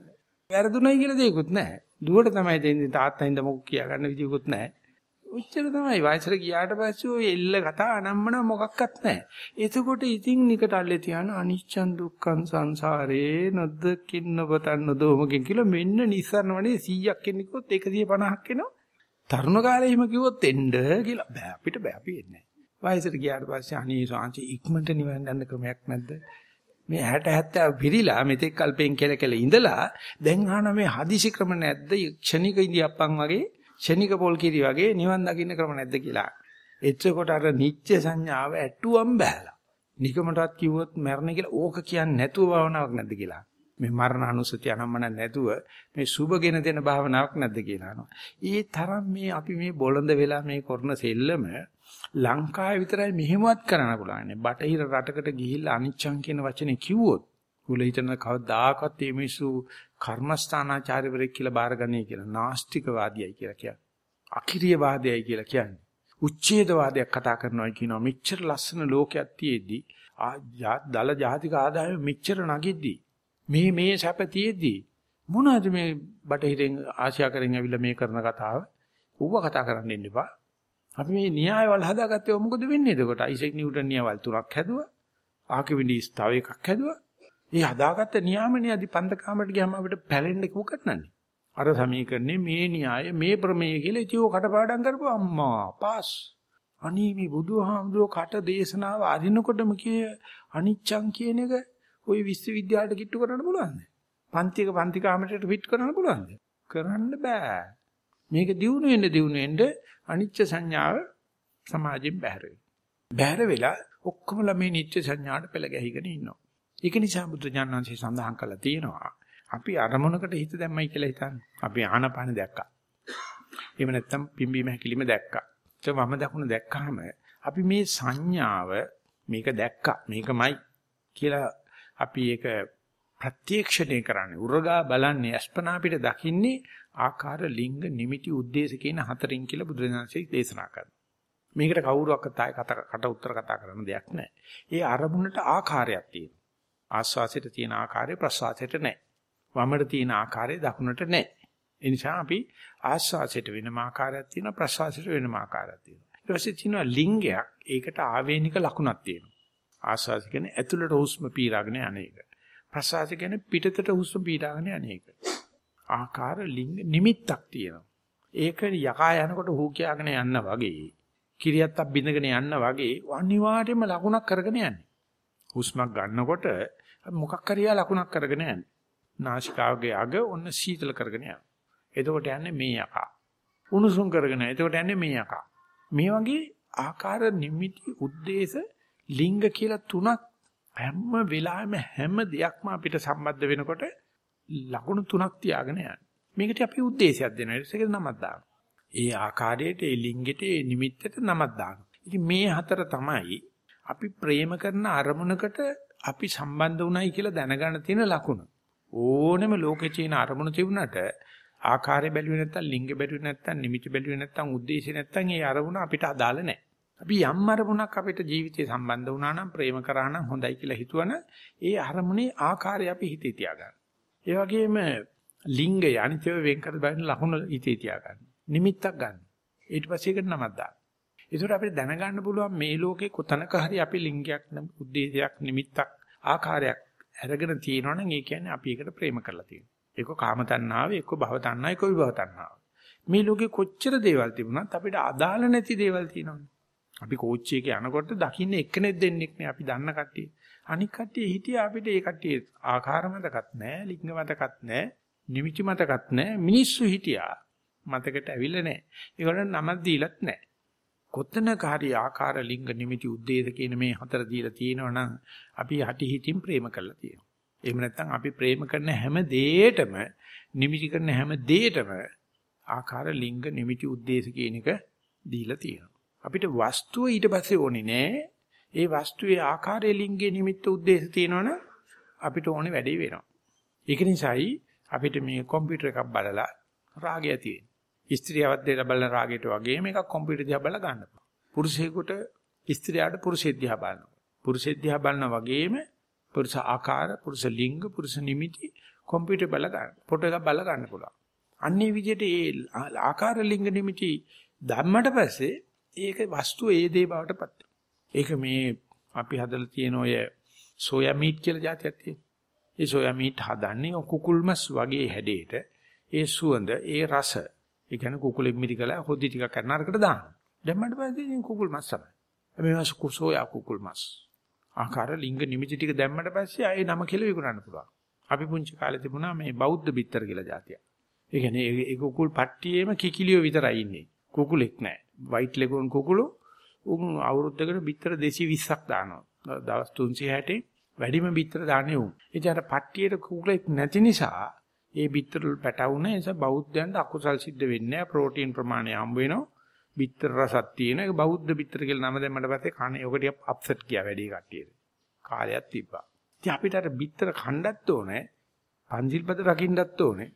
වැරදුණයි කියලා දෙයක්වත් නැහැ. දුවට තමයි දෙන්නේ තාත්තා හින්දා මොකක් කියා ගන්න විදියකුත් නැහැ. උච්චර තමයි වයසට ගියාට පස්සේ ඔය එල්ල කතා අනම්මන මොකක්වත් නැහැ. එතකොට ඉතින් නිකට අල්ලේ තියන අනිච්චන් දුක්ඛං සංසාරේ නොදකින්න පතන්න දෝමකින් කියලා මෙන්න නිස්සරණවනේ 100ක් එන්නකොත් 150ක් එනවා. තරුණ කාලේ එහෙම කිව්වොත් එන්න කියලා බෑ අපිට බෑ අපි එන්නේ නැහැ. වයසට ගියාට පස්සේ අනී සාංශි ඉක්මනට නිවන් යන්න ක්‍රමයක් නැද්ද? මේ 60 70 පිරීලා මෙතෙක් කල්පෙන් කෙල කෙල ඉඳලා දැන් අහන මේ හදිසි ක්‍රම නැද්ද? ක්ෂණික ඉන්දියප්පන් වගේ ෂණික පොල් කිරි වගේ නිවන් දකින්න ක්‍රම නැද්ද කියලා. එතකොට අර නිත්‍ය සංඥාව ඇටුවම් බහැලා. නිකමටවත් කිව්වොත් මරණ කියලා ඕක කියන්නේ නැතුව භාවනාවක් නැද්ද කියලා. මේ මරණ අනුසතිය අනම්මන නැතුව මේ සුබගෙන දෙන භාවනාවක් නැද්ද කියලා අහනවා. ඒ තරම් මේ අපි මේ බොළඳ වෙලා මේ කරන සෙල්ලම ලංකාවේ විතරයි මෙහෙමවත් කරන්න පුළුවන්. බටහිර රටකට ගිහිල්ලා අනිච්චං කියන වචනේ කිව්වොත් උල හිතන කවදාකවත් මේ මිනිස්සු කර්මස්ථානාචාර්යවරයෙක් කියලා බාරගන්නේ කියලා නාස්තිකවාදියයි කියලා කියන්නේ. අකිරියවාදයයි කියලා කියන්නේ. උච්ඡේදවාදයක් කතා කරනවා කියනවා මෙච්චර ලස්සන ලෝකයක් තියේදී දල ජාතික ආදායම මෙච්චර නැගිද්දී මේ මේ සැප තියේදී මොනවද මේ බටහිරෙන් ආසියාකරෙන් ඇවිල්ලා මේ කරන කතාව ඌව කතා කරන්න ඉන්න එපා. අපි මේ න්‍යායවල හදාගත්තේ මොකද වෙන්නේ එතකොට? අයිසෙක් නිව්ටන් න්‍යායවල තුනක් හැදුවා. ආකිවිඩිස් තව එකක් හැදුවා. ඒ හදාගත්ත නියාමනේ අදි පන්දකාමරට ගියාම අපිට පැලෙන්න මොකක්ද නැන්නේ. අර සමීකරණේ මේ න්‍යාය මේ ප්‍රමේය කියලා ඉතිව කටපාඩම් කරපුවා අම්මා පාස්. අනී මේ බුදුහාමුදුරුවෝ කට දේශනාව අරිනකොටම කිය අනිච්චං කියන එක ওই විශ්වවිද්‍යාලයට කිට්ටු කරන්න පුළුවන්ද? පන්තික පන්තිකාමරයට ෆිට කරන්න පුළුවන්ද? කරන්න බෑ. මේක දියුණු වෙන්න දියුණු වෙන්න අනිච්ච සංඥාව සමාජයෙන් බැහැර බැහැර වෙලා ඔක්කොම ළමේ නිත්‍ය සංඥාට පෙළ ගැහිගෙන ඉන්නවා. ඒක නිසා බුද්ධ ඥානංශය සඳහන් කළා තියෙනවා. අපි අරමුණකට හිත දැම්මයි කියලා හිතන්නේ. අපි ආනපාන දැක්කා. එහෙම නැත්නම් පිම්බීම හැකිලිම දැක්කා. ඒක වම දකුණ දැක්කාම අපි මේ සංඥාව මේක දැක්කා මේකමයි කියලා අපි ඒක ප්‍රත්‍යක්ෂණය කරන්නේ උරගා බලන්නේ අස්පනා පිට දකින්නේ ආකාර ලිංග නිමිති උද්දේශ කියන හතරින් කියලා බුදුරජාණන්සේ දේශනා කරනවා. මේකට කවුරුවක්වත් ආය කට උත්තර කතා කරන්න දෙයක් නැහැ. ඒ අරමුණට ආකාරයක් තියෙනවා. ආස්වාසයට තියෙන ආකාරය ප්‍රස්වාසයට නැහැ. වමට තියෙන ආකාරය දකුණට නැහැ. ඒ නිසා අපි ආස්වාසයට වෙනම ආකාරයක් තියෙනවා ප්‍රස්වාසයට වෙනම ආකාරයක් තියෙනවා. ඊට පස්සේ තියෙනවා ලිංගයක්. ඒකට ආවේනික ලකුණක් තියෙනවා. ආස්වාස කියන්නේ ඇතුළට හුස්ම පීරාගෙන අනේක. ප්‍රස්වාස කියන්නේ පිටතට හුස්ම පීරාගෙන අනේක. ආකාර ලිංග නිමිත්තක් තියෙනවා. ඒක යකා යනකොට හූ කියාගෙන යන්න වගේ කිරියත්තක් බින්දගෙන යන්න වගේ අනිවාර්යයෙන්ම ලකුණක් කරගෙන යන්නේ. හුස්මක් ගන්නකොට මොකක් හරි ලකුණක් කරගෙන යන්නේ. නාසිකාවගේ අග ඔන්න සීතල කරගෙන යනවා. එතකොට යන්නේ මේ යකා. උණුසුම් කරගෙන එතකොට යන්නේ මේ යකා. මේ වගේ ආකාර නිමිති උද්දේශ ලිංග කියලා තුනක් හැම වෙලාවෙම හැම දෙයක්ම අපිට සම්බන්ධ වෙනකොට ලකුණු තුනක් තියාගෙන යන්න. මේකට අපි ಉದ್ದೇಶයක් දෙනවා. ඒකට නමක් දානවා. ඒ ආකාරයට ඒ ලිංගෙට ඒ නිමිත්තට නමක් දානවා. ඉතින් මේ හතර තමයි අපි ප්‍රේම කරන අරමුණකට අපි සම්බන්ධ වුණයි කියලා දැනගන්න තියෙන ලකුණ. ඕනෙම ලෝකේ තියෙන අරමුණ තිබුණට ආකාරය බැලුවේ නැත්තම් ලිංග බැලුවේ නැත්තම් නිමිති බැලුවේ නැත්තම් ಉದ್ದೇಶය නැත්තම් ඒ අරමුණ අපිට අදාළ නැහැ. අපි යම් අරමුණක් අපිට ජීවිතේ සම්බන්ධ වුණා නම් ප්‍රේම කරා නම් හොඳයි කියලා හිතුවන ඒ අරමුණේ ආකාරය අපි හිතේ තියාගන්න. ඒ වගේම ලිංගය අනිත්‍යව වෙන් කර බලන ලකුණ හිතේ තියාගන්න. නිමිත්තක් ගන්න. ඊට පස්සේ ඒකට නමක් දාන්න. ඒකට අපිට දැනගන්න පුළුවන් මේ ලෝකේ කොතනක හරි අපි ලිංගයක් උද්දේශයක් නිමිත්තක් ආකාරයක් අරගෙන තියෙනවා නම් ඒ කියන්නේ අපි ඒකට ප්‍රේම කරලා තියෙනවා. ඒක කාම තණ්හාව, එක්ක භව තණ්හාව, එක්ක විභව තණ්හාව. මේ ලෝකේ කොච්චර දේවල් තිබුණත් අපිට අදාළ නැති දේවල් තියෙනවානේ. අපි කෝච්චි එකේ යනකොට දකින්නේ එක්කෙනෙක් දෙන්නෙක් නේ අපි දන්න කට්ටිය. අනික් කට්ටිය හිටියා අපිට ඒ කට්ටිය ආකාර මතකත් නැහැ, ලිංග මතකත් නැහැ, නිමිති මතකත් නැහැ. මිනිස්සු හිටියා. මතකට ඇවිල්ලා නැහැ. ඒගොල්ලන් නමක් දීලත් නැහැ. කොතනක හරි ආකාර ලිංග නිමිති උද්දේශ කියන මේ හතර දීලා තියෙනවනම් අපි හටි හිතින් ප්‍රේම කරලා තියෙනවා. එහෙම නැත්නම් අපි ප්‍රේම කරන හැම දෙයකටම නිමිති කරන හැම දෙයකටම ආකාර ලිංග නිමිති උද්දේශ කියන එක දීලා තියෙනවා. අපිට වස්තුව ඊට පස්සේ ඕනේ නෑ. ඒ වස්තුවේ ආකාරයේ ලිංගයේ නිමිත්ත උද්දේශ තියෙනවනම් අපිට ඕනේ වැඩේ වෙනවා. ඒක නිසායි අපිට මේ කම්පියුටර් එකක් බලලා රාගය තියෙන්නේ. ස්ත්‍රියවත් දෙලා බලන රාගයට වගේ මේක කම්පියුටර් දිහා බලලා ගන්න පුළුවන්. පුරුෂයෙකුට ස්ත්‍රියට පුරුෂයෙක් දිහා බලනවා. පුරුෂයෙක් දිහා බලනා වගේම පුරුෂ ආකාර, පුරුෂ ලිංග, පුරුෂ නිමිති කම්පියුටර් බල ගන්න. ෆොටෝ එකක් බල ගන්න පුළුවන්. අන්නේ විදිහට ඒ ආකාර ලිංග නිමිති ධම්මට පස්සේ ඒක වස්තු ඒ දේ බවට පත් ඒක මේ අපි හදලා තියෙන ඔය සෝයා මීට් කියලා જાතියක් තියෙනවා. ඒ සෝයා මීට් හදන්නේ කුකුල්මස් වගේ හැඩයට ඒ සුවඳ, ඒ රස. ඒ කියන්නේ කුකුලෙක් මිරිකලා හොදි ටිකක් කරන අරකට දානවා. දැම්මට පස්සේ ඉතින් කුකුල් මස් තමයි. මේ මාස කුසෝයා කුකුල් මස්. ආකාර ලිංග නිමිති ටික දැම්මට පස්සේ ආයේ නම කියලා විකුණන්න පුළුවන්. අපි පුංචි කාලේ තිබුණා මේ බෞද්ධ බිත්තර කියලා જાතියක්. ඒ කියන්නේ ඒ කුකුල් පට්ටියේම කිකිලියෝ විතරයි ඉන්නේ. කුකුලෙක් නැහැ. වයිට් ලෙගොන් කුකුළු උන් අවුරුද්දකට බිත්තර 220ක් දානවා. දවස් 360 වැඩිම බිත්තර දාන්නේ උන්. ඉතින් අර පට්ටියට කුකුලෙක් නැති නිසා ඒ බිත්තර පැටවුන නිසා බෞද්ධයන්ට අකුසල් සිද්ධ වෙන්නේ නැහැ. ප්‍රෝටීන් ප්‍රමාණය හම්බ වෙනවා. බිත්තර රසක් තියෙන ඒක බෞද්ධ බිත්තර කියලා නම දැම්මට පස්සේ කන ඒක ටික අප්සෙට් ගියා වැඩි කට්ටියට. කාලයක් තිබ්බා. ඉතින් අපිට අර බිත්තර කණ්ඩත් ඕනේ. පන්සිල්පද රකින්නත් ඕනේ.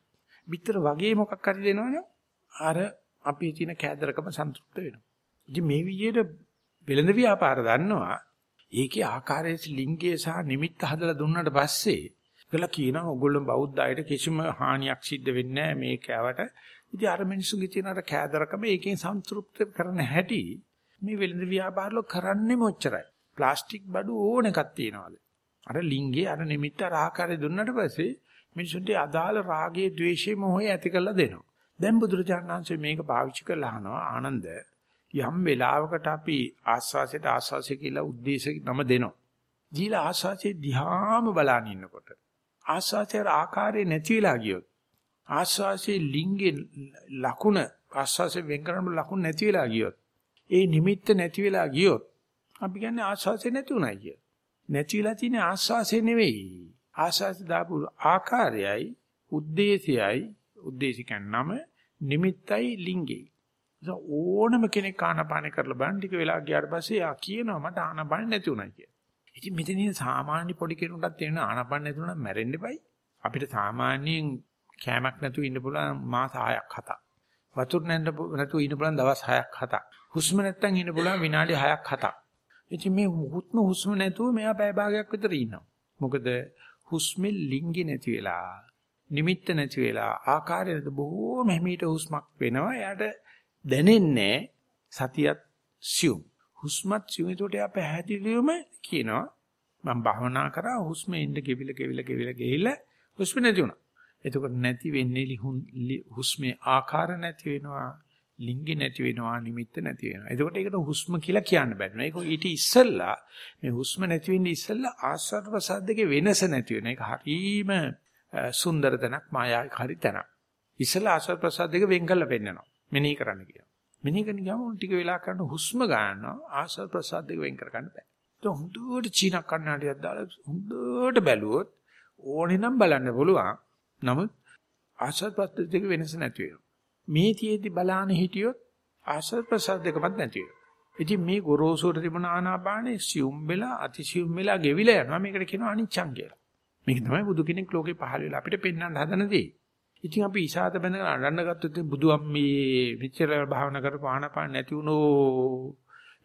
බිත්තර වගේ මොකක් හරි දෙනවනේ. අර අපේ තියෙන කෑදරකම සන්තුෂ්ත වෙනවා. ඉතින් මේ විදිහට වෙළඳ ව්‍යාපාර දන්නවා. ඒකේ ආකාරයේ ලිංගය සහ නිමිත්ත හදලා දුන්නාට පස්සේ කියලා කියනවා ඕගොල්ලෝ බෞද්ධ අයට කිසිම හානියක් සිද්ධ වෙන්නේ නැහැ මේ කෑවට. ඉතින් අර මිනිස්සුගේ තියෙන අර කෑදරකම ඒකෙන් සන්තුෂ්ත කරන හැටි මේ වෙළඳ ව්‍යාපාරවල කරන්නේ මොච්චරයි. ප්ලාස්ටික් බඩු ඕන එකක් තියනවාද? අර ලිංගේ අර නිමිත්ත අර ආකාරය දුන්නාට පස්සේ මිනිසුන්ට අදාළ රාගයේ, ద్వේෂයේ, මොහේ ඇති කරලා දෙනවා. දැන් බුදුරජාණන් වහන්සේ මේක පාවිච්චි කරලා අහනවා ආනන්ද යම් වෙලාවකට අපි ආස්වාසයට ආස්වාසය කියලා ಉದ್ದೇಶ නම දෙනවා. දීලා ආස්වාසයේ දිහාම බලන ඉන්නකොට ආස්වාසයේ ආකාරය නැති වෙලා ගියොත් ආස්වාසයේ ලිංගේ ලකුණ ආස්වාසයේ වෙන් කරන ලකුණ නැති වෙලා ගියොත් ඒ නිමිත්ත නැති වෙලා ගියොත් අපි කියන්නේ ආස්වාසය නැති උනායි කිය. නැති වෙලා තියෙන ආස්වාසය නෙවෙයි. ආස්වාසය දාපු ආකාරයයි උද්දේශයයි උද්දේශිකයන් නම නිමිත්තයි ලිංගේ. ඕනම කෙනෙක් ආනපාන කරලා බලන් ටික වෙලා ගියාට පස්සේ ආ කියනවා මට ආනපාන නැති උනායි කියලා. ඉතින් මෙතන ඉන්න සාමාන්‍ය පොඩි කෙනෙකුටත් තේරෙන ආනපාන නැති උනා මැරෙන්න එපයි. අපිට සාමාන්‍යයෙන් කැමක් නැතුව ඉන්න පුළුවන් මාස 6ක් 7ක්. වතුර නැතුව ඉන්න පුළුවන් දවස් 6ක් 7ක්. හුස්ම නැත්තම් ඉන්න පුළුවන් විනාඩි 6ක් 7ක්. ඉතින් මේ හුස්ම හුස්ම නැතුව මෙයා පැය භාගයක් විතර ඉන්නවා. මොකද හුස්මේ ලිංගි නැති වෙලා නිමිත්ත නැති වෙලා ආකාරයට බොහෝම හිමීට හුස්මක් වෙනවා. එයාට දැනෙන්නේ සතියත් සියුම්. හුස්මත් සියුම්. ඒකට එයා පැහැදිලිවම කියනවා මම භවනා කරා හුස්ම එන්න කෙවිල කෙවිල කෙවිල ගිහිල්ලා හුස්ම නැති වුණා. එතකොට නැති වෙන්නේ හුස්මේ ආකාර නැති වෙනවා. ලිංගි නැති වෙනවා නිමිත්ත නැති වෙනවා. එතකොට ඒකට හුස්ම කියලා කියන්න බෑ. ඒක ඊට ඉස්සෙල්ලා මේ හුස්ම නැති වෙන්නේ ඉස්සෙල්ලා ආස්වාද ප්‍රසාද දෙකේ වෙනස නැති වෙන. ඒක හරීම සුන්දර තැනක් මායාවී හරි තැනක්. ඉස්සලා ආශ්වාස ප්‍රසාද දෙක වෙන් කරලා පෙන්නනවා. මෙනෙහි කරන්න කියනවා. මෙනෙහි කරන ගමන් ටික වෙලා කරන හුස්ම ගන්නවා ආශ්වාස ප්‍රසාද දෙක වෙන් කර ගන්න බෑ. તો හොඳට චීන කන්නඩියක් දාලා හොඳට බැලුවොත් ඕනේ නම් බලන්න පුළුවන්. නමුත් ආශ්වාස ප්‍රසාද දෙක වෙනස නැති වෙනවා. මේ තියේදී බලාන හිටියොත් ආශ්වාස ප්‍රසාද දෙකවත් නැති වෙනවා. ඉතින් මේ ගොරෝසුර තිබුණ ආනාපානේ සියුම් වෙලා අතිසියුම් වෙලා ගෙවිලා යනවා. මේකට කියනවා අනිච්චං කියලා. මේක තමයි බුදු කෙනෙක් ලෝකේ පහළ වෙලා අපිට පෙන්වන්න හදන දේ. ඉතින් අපි ඉසాత බඳගෙන අඬන්න ගත්තොත් බුදු අම්මේ මෙච්චර භාවනා කරපාන පාන නැති වුණෝ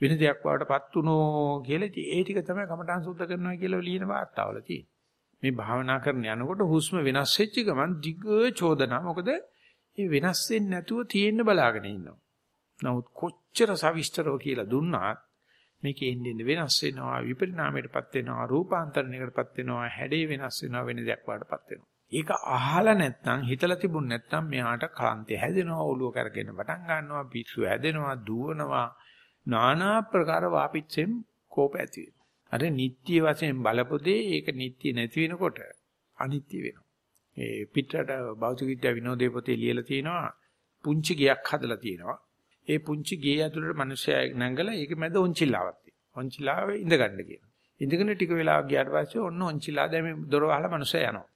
වෙන දෙයක් වඩටපත් වුණෝ කියලා ඉතින් ඒ ටික තමයි කමඨාන් සුද්ධ කරනවා කියලා ලියන වාර්තාවල තියෙන්නේ. මේ භාවනා කරන යනකොට හුස්ම වෙනස් වෙච්ච ගමන් දිග චෝදනා මොකද ඒ වෙනස් වෙන්නේ නැතුව තියෙන්න බලාගෙන ඉන්නවා. නමුත් කොච්චර සවිස්තරව කියලා දුන්නාත් මේකේ එන්නේ වෙනස් වෙනවා විපරිණාමයටපත් වෙනවා රූපාන්තරණයකටපත් වෙනවා හැඩේ වෙනස් වෙනවා වෙන දෙයක් වඩටපත් වෙනවා. ඒක අහලා නැත්නම් හිතලා තිබුණ නැත්නම් මෙයාට කාන්තය හැදෙනවා ඔළුව කරගෙන පටන් ගන්නවා පිස්සු හැදෙනවා දුවනවා নানা ප්‍රකාර වාපිච්චෙන් කෝප ඇති වෙනවා. අර නිට්ටය වශයෙන් බලපොදේ ඒක නිට්ටය නැති වෙනකොට අනිත්‍ය වෙනවා. ඒ පිටරට භෞතික විද්‍යා විනෝදේ පොතේ ලියලා තියෙනවා පුංචි ගයක් හදලා තියෙනවා. ඒ පුංචි ගේ ඇතුළට මිනිස්සයා නැංගලා ඒක මැද ඔන්චිලාවක් තියෙනවා. ඔන්චිලාවේ ඉඳ ගන්න කියනවා. ඉඳගෙන ටික වෙලාවක් ගියාට පස්සේ ඔන්න ඔන්චිලා දැන් මේ දොර වහලා මිනිස්සයා යනවා.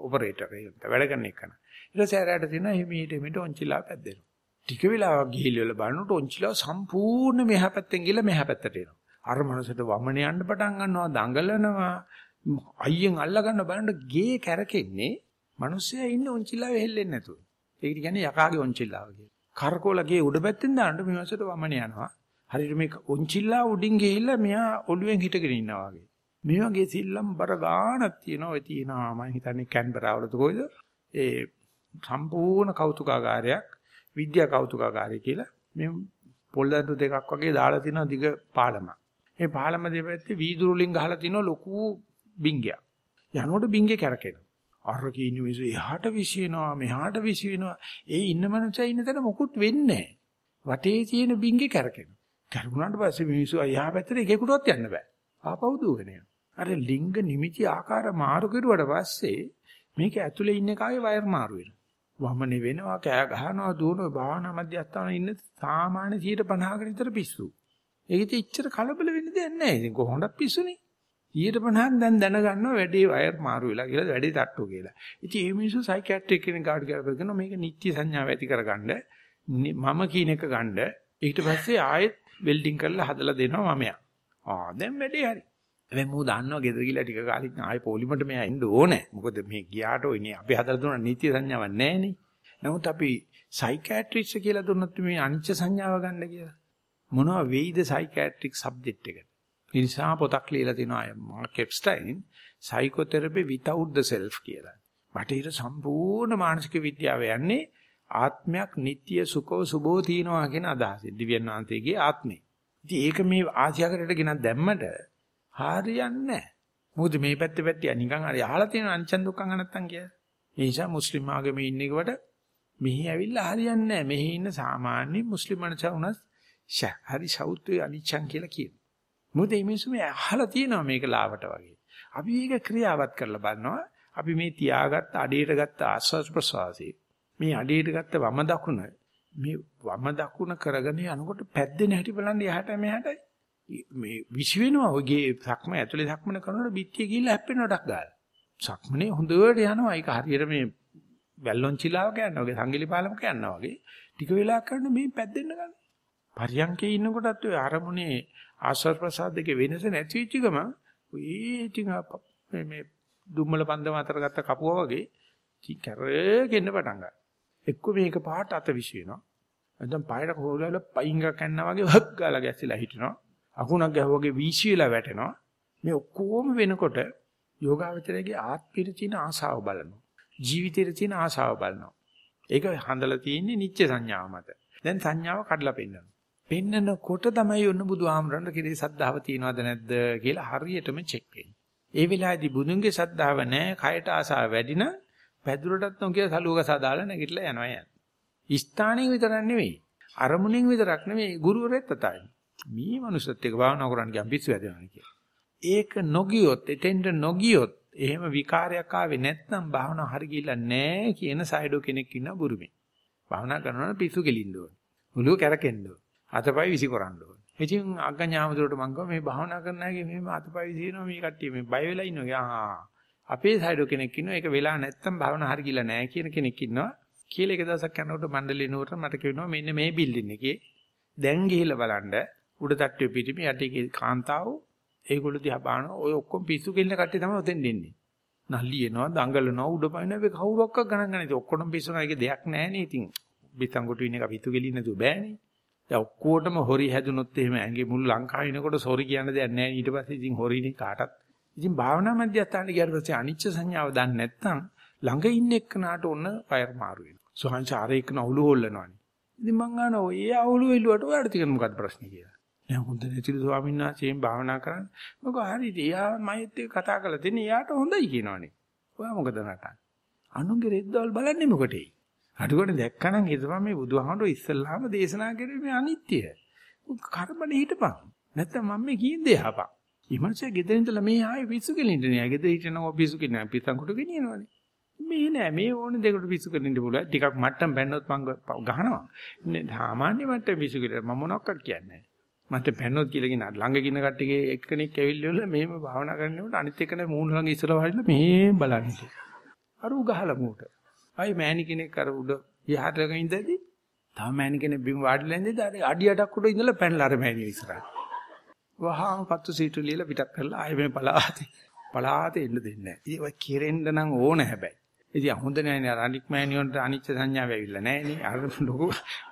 ඔපරේටර් එක වැඩ කරන එක. ඊට පස්සේ ආරයට තියෙනවා හිමීට හිමීට ඔන්චිලා පැද්දෙනවා. ටික වෙලාවක් ගිහිල්ලා බලනකොට ඔන්චිලා සම්පූර්ණ මෙහා පැත්තෙන් ගිහලා මෙහා පැත්තට එනවා. අර මනසට වමන යන්න පටන් ගන්නවා දඟලනවා අයියෙන් අල්ල ගන්න බලන්න ගේ කැරකෙන්නේ මිනිස්සයා ඉන්නේ ඔන්චිලාවේ හෙල්ලෙන්නේ නැතුව. ඒක කියන්නේ යකාගේ ඔන්චිලාව කියලා. කරකෝලගේ උඩ පැත්තෙන් දාන්න මේ මනසට වමන යනවා. හරියට මේ ඔන්චිලා උඩින් ගිහිල්ලා මෙයා ඔළුවෙන් හිටගෙන ඉන්නවා වගේ. මේ වගේ සිල්ලම් බර ගාණක් තියෙනවා. ඔය තියෙනවා මම හිතන්නේ කැන්බරාවලද කොයිද? ඒ සම්පූර්ණ කෞතුකාගාරයක් විද්‍යා කෞතුකාගාරය කියලා මේ පොල්දඬු දෙකක් වගේ දාලා තියෙන දිග පාලමක්. මේ පාලම දෙපැත්තේ වීදුරු වලින් ගහලා තියෙන ලොකු බිංගයක්. යනකොට බිංගේ කැරකෙනවා. අර කිනු මිසු එහාට විසිනවා මෙහාට විසිනවා. ඒ ඉන්න මනුස්සයා ඉන්න තැන මොකුත් වෙන්නේ වටේ තියෙන බිංගේ කැරකෙනවා. කැරුණාට පස්සේ මිනිස්සු එහා පැත්තට එකෙකුටවත් යන්න බෑ. ආපහු දුවගෙන අර ලිංග නිමිති ආකාර මාරු කරුවට පස්සේ මේක ඇතුලේ ඉන්න කාගේ වයර් මාරු වෙනවා. වමනේ වෙනවා කෑ ගහනවා දුවනවා භාවනා මධ්‍යස්ථාන ඉන්න සාමාන්‍ය 150කට විතර පිස්සු. ඒකෙත් ඉච්චර කලබල වෙන්න දෙයක් නැහැ. ඉතින් කොහොමද පිස්සුනේ? 150ක් දැන් දැනගන්නවා වැඩේ වයර් මාරු වෙලා කියලා වැඩේ තට්ටු කියලා. ඉතින් මේ මිනිස්සු සයිකියාට්‍රික් කෙනෙක් ගාඩ කියලා කරගෙන මේක නිත්‍ය සංඥාව ඇති කරගන්න මම කියන එක ගන්න ඊට පස්සේ ආයෙත් වෙල්ඩින් කරලා හදලා දෙනවා මමයා. ආ දැන් වැඩේ හරි. හැබැයි මූ දන්නවා ගෙදර ගිහලා ටික කාලෙකින් ආයෙ පොලිමට මෙයා එන්න ඕනේ. මොකද මේ ගියාට ඔයනේ අපි හදලා දුන්න නිත්‍ය සංඥාවක් නැහැ නමුත් අපි සයිකියාට්‍රික්ස් කියලා දුන්නත් මේ අනිච්ච සංඥාව ගන්න කියලා. මොනවා වෙයිද සයිකියාට්‍රික් සබ්ජෙක්ට් එකට. ඒ නිසා පොතක් ලියලා තිනවා Mark Epstein psychotherapy without the self කියලා. බටහිර සම්පූර්ණ මානසික විද්‍යාව යන්නේ ආත්මයක් නিত্য සුඛව සුබෝ තියනවා කියන අදහසෙන්. දිව්‍යඥාන්තයේ ආත්මේ. ඉතින් ඒක මේ ආසියාකරට ගෙනත් දැම්මට හරියන්නේ නැහැ. මොකද මේ පැත්තේ පැත්තිය නිකන් හරි අහලා තියෙන අනිච්චන් දුක්ඛං අනත්තං කියලා. ඒ නිසා මුස්ලිම් ආගමේ ඉන්න එකට මෙහි ඇවිල්ලා හරියන්නේ නැහැ. මෙහි ඉන්න සාමාන්‍ය මුස්ලිම් මනස වුණත් හරි සෞත්වයේ අනිච්චන් කියලා කියනවා. මොකද මේ මිනිස්සු මේ අහලා තියෙනවා මේක ලාවට වගේ. අපි මේක ක්‍රියාවත් කරලා බලනවා. අපි මේ තියාගත්ත අඩේට ගත්ත ආස්වාද ප්‍රසවාසී මේ අඩේට ගත්ත වම දකුණ මේ වම දකුණ කරගෙන යනකොට පැද්දෙන හැටි බලන්න යහට මෙහාට මේ විශ් වෙනවා ඔයගේ සක්ම ඇතුලේ සක්මන කරනකොට පිටිය ගිහිල්ලා හැප්පෙනවටක් ගාලා. සක්මනේ හොඳට යනවා. ඒක හරියට මේ බැල්ලොන් චිලාවක යනවා වගේ සංගිලි පාලමක යනවා වගේ. ටික වෙලා කරන මේ පැද්දෙන්න ගන්න. පරියන්කේ ඉන්නකොටත් ඔය අරමුණේ ආශ්‍රව ප්‍රසාද දෙකේ වෙනස නැති වෙච්ච ගම ඔය ඉතින් මේ දුම්මල පන්දම අතර ගත්ත කපුවා වගේ ඉතින් කැරගෙන පටන් ගන්නවා. එක්ක මේක පාට අත විශ් වෙනවා. නැත්නම් පායට කොහොලවල පයින් ගන්නවා වගේ හක් ගාලා ගැසිලා හිටිනවා. අකුණක් ගැහුවාගේ වීසි වෙලා වැටෙනවා. මේ ඔක්කොම වෙනකොට යෝගාවචරයේ ආත්මිර තියෙන ආසාව බලනවා. ජීවිතේට තියෙන ආසාව බලනවා. ඒක හඳලා තියෙන්නේ නිච්ච සංඥාව මත. දැන් සංඥාව කඩලා පෙන්නනවා. පෙන්නකොට තමයි ඔන්න බුදුහාමරන්ට කිරේ සද්ධාව තියනවද නැද්ද කියලා හරියටම චෙක් වෙන්නේ. ඒ වෙලාවේදී බුදුන්ගේ සද්ධාව නැහැ, කයට ආසාව වැඩි නම් පැදුරටත් නොකිය සලුවක සදාලා නැගිටලා යනවා යන්නේ. ස්ථානෙන් විතරක් නෙවෙයි, අරමුණෙන් විතරක් නෙවෙයි, ගුරුවරයෙක් තතයි. මේ මනුස්සත් එක්ක භාවනා කරන්න ගියම් පිස්සු වැදෙනවා කියලා. ඒක නොගියොත්, එතෙන්ට නොගියොත්, එහෙම විකාරයක් ආවේ නැත්නම් භාවනා හරි ගිහිල්ලා නැහැ කියන සයිඩෝ කෙනෙක් ඉන්නවා බුරුමේ. භාවනා කරනවා පිස්සු කෙලින්න ඕනේ. මුලුව කැරකෙන්න ඕනේ. අතපය විසි කරන්න ඕනේ. ඉතින් අග්ගඥාමතුරට මං ගම මේ භාවනා කරන අයගේ මෙහෙම අතපය විසිනවා මේ කට්ටිය මේ බය වෙලා ඉන්නවා. ආ අපේ සයිඩෝ කෙනෙක් ඉන්නවා ඒක වෙලා නැත්තම් භාවනා හරි ගිහලා නැහැ කියන කෙනෙක් ඉන්නවා. කියලා එක දවසක් යනකොට මණ්ඩලේ නුවර මට කියනවා මෙන්න මේ බිල්ඩින් එකේ දැන් ගිහිල්ලා බලන්න උඩ තට්ටුවේ පිටිමි යටිකේ කාන්තාව ඒගොල්ලෝ දිහා බලන ඔය ඔක්කොම පිස්සු කෙල්ල කට්ටිය තමයි ඔතෙන් දෙන්නේ. නල්ලියනවා, දඟලනවා, උඩ පනිනවා මේ කවුරක්වත් ගණන් ගන්න. ඉතින් ඔක්කොම පිස්සුනා ඒක දෙයක් නැහැ ඉතින්. බිතංගොට ඉන්න එක පිටු ගෙලින්න නෑ බෑනේ. දැන් ඔක්කොටම හොරි හැදුනොත් එහෙම ඇඟේ මුළු ලංකාව ඉනකොට සොරි කියන දෙයක් නැහැ. ඊට පස්සේ ඉතින් හොරිනේ කාටත්. ඉතින් භාවනා මධ්‍යස්ථානට ගියාට පස්සේ අනිච්ච සංඥාව දන්නේ නැත්නම් ළඟ ඉන්න එක්කනට ඔන්න වයර් මාරු වෙනවා. සෝහන්චාරේ එක්කන අවුල හොල්ලනවානේ. ඉතින් මං අහනවා ඔය අවුල වෙලුවට ඔයාලට තියෙන මොකක්ද ප්‍රශ්නේ කියලා. දැන් හොඳ නැතිලු ස්වාමීන් වහන්සේෙන් භාවනා කරන්න. මොකද හරියට එයා මයිත් එක්ක කතා කරලා තින්නේ එයාට හොඳයි කියනවනේ. ඔයා මොකද නටන්නේ? අනුන්ගේ රෙද්දවල් බලන්නේ මොකටේ? අඩුවනේ දැක්කනම් හිතපන් මේ බුදුහාමුදුරුවෝ ඉස්සල්ලාම දේශනා කරේ මේ අනිත්‍ය. කර්මනේ හිටපන්. නැත්තම් මම මේ කියන්නේ යහපන්. ඊමණසේ ගෙදර ඉඳලා මේ ආයේ පිස්සු කෙලින්න නෑ. ගෙදර හිටනවා පිස්සු කෙලින්න පිටං කොට ගෙනියනවනේ. මේ නෑ මේ ඕනේ දෙකට පිස්සු කෙලින්න පුළුවන්. ටිකක් මට්ටම් බැන්නොත් මං ගහනවා. සාමාන්‍ය මට්ටම් පිස්සු කෙලින්න මම මොනවක්වත් කියන්නේ නෑ. මට පැනනොත් කියලා කියන ළඟ කින කට්ටියගේ එක්කෙනෙක් ඇවිල්ලා මෙහෙම භාවනා කරනකොට අනිත් එකන මූණ ළඟ ඉස්සලා වහිලා මෙහෙම බලන්නේ. අර උගහලා මූට. අයි මෑණි කෙනෙක් අර උඩ යහටක ඉඳදී තව මෑණි කෙනෙක් බිම වාඩිලා ඉඳදී අර අඩියටක් උඩ ඉඳලා පැනලා අර මෑණි ඉස්සරහට. වහාම පත්තු සීටු ලියලා පිටක් කරලා ආයෙ මේ පලාතේ පලාතේ එන්න දෙන්නේ නැහැ. ඉතින් ඔය කෙරෙන්න නම් ඕන හැබැයි. ඉතින් හොඳ නෑනේ අර අනික් මෑණියන්ට අනිච්ච සංඥාව ඇවිල්ලා නෑනේ. අර ලොකු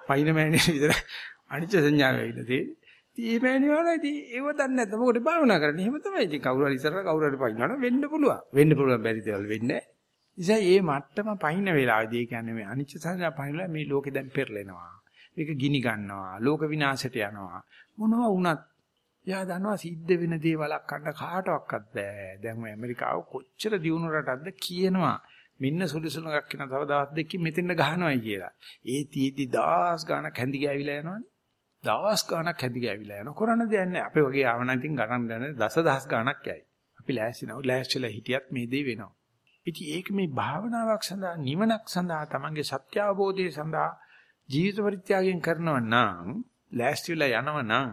පයින් මෑණිය විතර අනිච්ච සංඥාව ඇවිල්ලා තියෙන්නේ. ඉතින් මේ මෑණියෝලා ඉතින් ඒව දන්නේ නැත්නම් මොකටද භාවනා කරන්නේ? එහෙම තමයි. ඉතින් කවුරු හරි ඉස්සරහ කවුරු හරි පයින්නවනම් වෙන්න පුළුවන්. වෙන්න පුළුවන් බැරි දේවල් වෙන්නේ නැහැ. නිසා මේ මට්ටම පයින්න වෙලාවේදී කියන්නේ මේ අනිච්ච සංඥා පයින්නලා මේ ලෝකේ දැන් පෙරලෙනවා. මේක ගිනි ගන්නවා. ලෝක විනාශයට යනවා. මොනවා වුණත් එයා දන්නවා සිද්ධ වෙන දේවල්ක් කන්න කාටවත් බෑ. දැන් මේ ඇමරිකාව කොච්චර දියුණු රටක්ද කියනවා. මෙන්න සුළුසුලක් කියන තව දවස් දෙකකින් මෙතෙන්ට ගහනවායි කියලා. ඒ තීති දාස් ගානක් හැඳි ගෑවිලා යනවනේ. දවස් ගාණක් හැදි ගෑවිලා යනවා. කරන්න දෙයක් නැහැ. අපේ වගේ ආවනම් ඉතින් ගණන් ගන්න දසදහස් ගාණක් යයි. අපි ලෑස්ති නැව ලෑස්තිලා හිටියත් මේ දේ වෙනවා. ඉතින් ඒක මේ භාවනාවක් සඳහා නිවනක් සඳහා තමන්ගේ සත්‍ය අවබෝධය සඳහා ජීවිත පරිත්‍යාගයෙන් කරනව නම් ලෑස්තිලා යනව නම්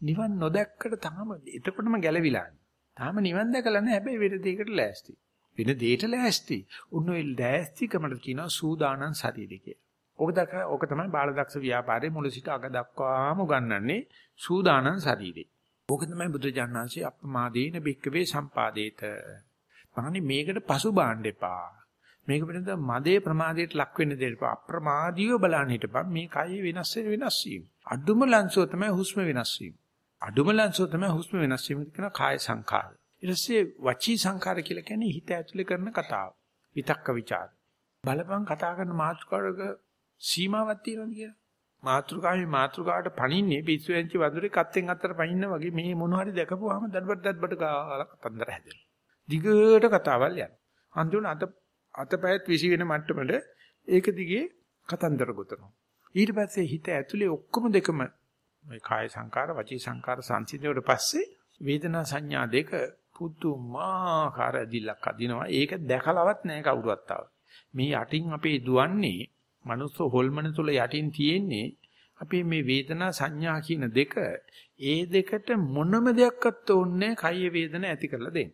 නිවන් නොදැක්කට තාම එතකොටම ගැලවිලා. තාම නිවන් දැකලා නැහැ. හැබැයි වෙන දෙයකට ලෑස්ති. වෙන දෙයකට ලෑස්ති. උන් ඔය ලෑස්තිකමට කියනවා සූදානම් ශරීරය කියලා. ඕක දක ඕක තමයි බාලදක්ෂ ව්‍යාපාරයේ මුල සිට අග දක්වාම උගන්වන්නේ සූදානම් ශරීරේ. ඕක තමයි බුදුජානනාංශයේ අප්‍රමාදේන බික්කවේ සම්පාදේත. මහනි මේකට පසු බාන්න එපා. මේක පිටත මදේ ප්‍රමාදයට ලක් වෙන්න දෙන්න එපා. අප්‍රමාදීව බලන්න හිටපන්. මේ කය වෙනස් වෙන වෙනස් වීම. අඩුම ලංසෝ තමයි හුස්ම වෙනස් වීම. අඩුම ලංසෝ තමයි හුස්ම වෙනස් වීම කියන කාය සංඛාර. ඊට පස්සේ වචී සංඛාර කියලා කියන්නේ හිත ඇතුලේ කරන කතාව. විතක්ක ਵਿਚාර. බලපං කතා කරන මාතෘකාවක සීමාවක් තියෙනවද කියලා. මාත්‍රිකාවේ මාත්‍රිකාවට පණින්නේ පිස්සු වෙන්චි වඳුරේ කත්තෙන් අතර පනින්න වගේ මේ මොන හරි දැකපුවාම දඩබඩ දඩබඩ ගාලා කතන්දර හැදෙනවා. දිගට කතාවල් යනවා. අන්තිමට අත අතපයත් විසි වෙන මට්ටමට ඒක දිගේ කතන්දර ගොතනවා. ඊට පස්සේ හිත ඇතුලේ ඔක්කොම දෙකම මේ කාය සංකාර වචී සංකාර සංසිඳුවට පස්සේ වේදනා සංඥා දෙක පුදුමාකාර දිලක් අදිනවා. ඒක දැකලවත් නැහැ කවුරුවත් තාම. මේ යටින් අපේ දුවන්නේ මනුස්ස හොල්මන තුල යටින් තියෙන්නේ අපි මේ වේදනා සංඥා කියන දෙක ඒ දෙකට මොනම දෙයක්වත් ඕනේ කය වේදන ඇති කරලා දෙන්න.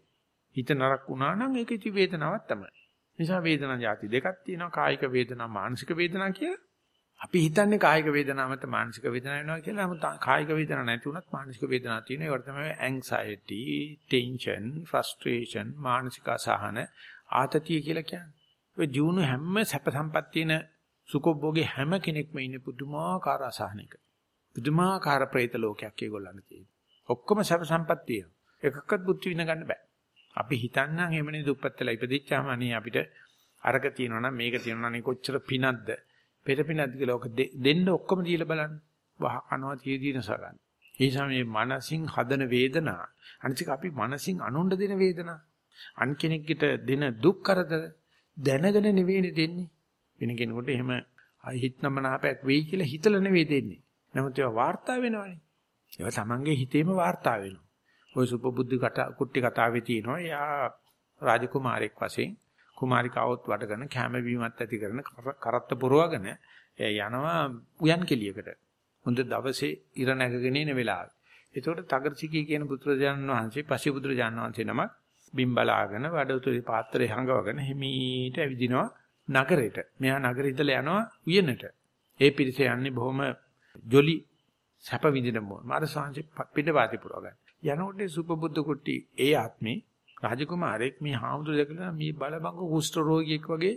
හිත නරක වුණා නම් ඒක ඉති වේදනාවක් තමයි. නිසා වේදනා જાති දෙකක් තියෙනවා කායික වේදනා මානසික වේදනා කියලා. අපි හිතන්නේ කායික වේදනාව මත මානසික වේදනාව වෙනවා කියලා. නමුත් කායික වේදනාවක් නැති වුණත් මානසික වේදනාවක් තියෙනවා. ඒවට තමයි anxiety, tension, frustration, මානසික අසහන, ආතතිය කියලා කියන්නේ. ඔය ජීවුන හැම සැප සම්පත් තියෙන සුකොබ්බෝගේ හැම කෙනෙක්ම ඉන්නේ පුදුමාකාර අසහනයක. පුදුමාකාර ප්‍රේත ලෝකයක් ඒගොල්ලන්ට තියෙනවා. ඔක්කොම සැප සම්පත් තියෙනවා. එකක්වත් බුද්ධි විඳ ගන්න බෑ. අපි හිතන්නම් එමනේ දුප්පත්ලා ඉපදිච්චාම අනේ අපිට අරක තියෙනවා නම් මේක තියෙනවා නම් කොච්චර පිනක්ද පෙර පිනක්ද කියලා ඔක දෙන්න ඔක්කොම දීලා බලන්න. වහ කනවා තියදී නසගන්න. ඒ නිසා මේ මනසින් හදන වේදනා අනිතික අපි මනසින් අනුණ්ඩ දෙන වේදනා අන් කෙනෙක්ට දෙන දුක් කරදර දැනගෙන නෙවෙයි දෙන්නේ. වෙන කෙනෙකුට එහෙම හිතනමනාපයක් වෙයි කියලා හිතලා නෙවෙයි දෙන්නේ. නමුත් ඒවා වාර්තා වෙනවනේ. ඒවා තමන්ගේ හිතේම වාර්තා වෙනවා. ওই සුපබුද්ධි කුට්ටි කතාවේ තියෙනවා. එයා රාජකුමාරයෙක් වශයෙන් කුමාරිකාවොත් වඩගෙන කැම බීමත් ඇති කරන කරත්ත පුරවගෙන යනවා උයන් කෙලියකට. හොඳ දවසේ ඉර නැගගෙන ඉන වෙලාවේ. එතකොට තගරසිකී කියන පුත්‍රජානන් වහන්සේ පසි පුත්‍රජානන් වහන්සේ නම බිම්බලාගෙන වඩුතුරි පාත්‍රය හංගවගෙන හිමීට ඇවිදිනවා නගරෙට. මෙයා නගරෙ ඉඳලා යනවා උයනට. ඒ පිරිස යන්නේ බොහොම ජොලි සැප විඳින මොන. මාර සංසි පිට වාති පුරව ගන්න. යනකොට සුපබුද්ධ කුට්ටි ඒ ආත්මේ රාජකුමාරයෙක් මේ හාමුදුරුවෝ දැකලා මේ බලබංග කුෂ්ඨ රෝගියෙක් වගේ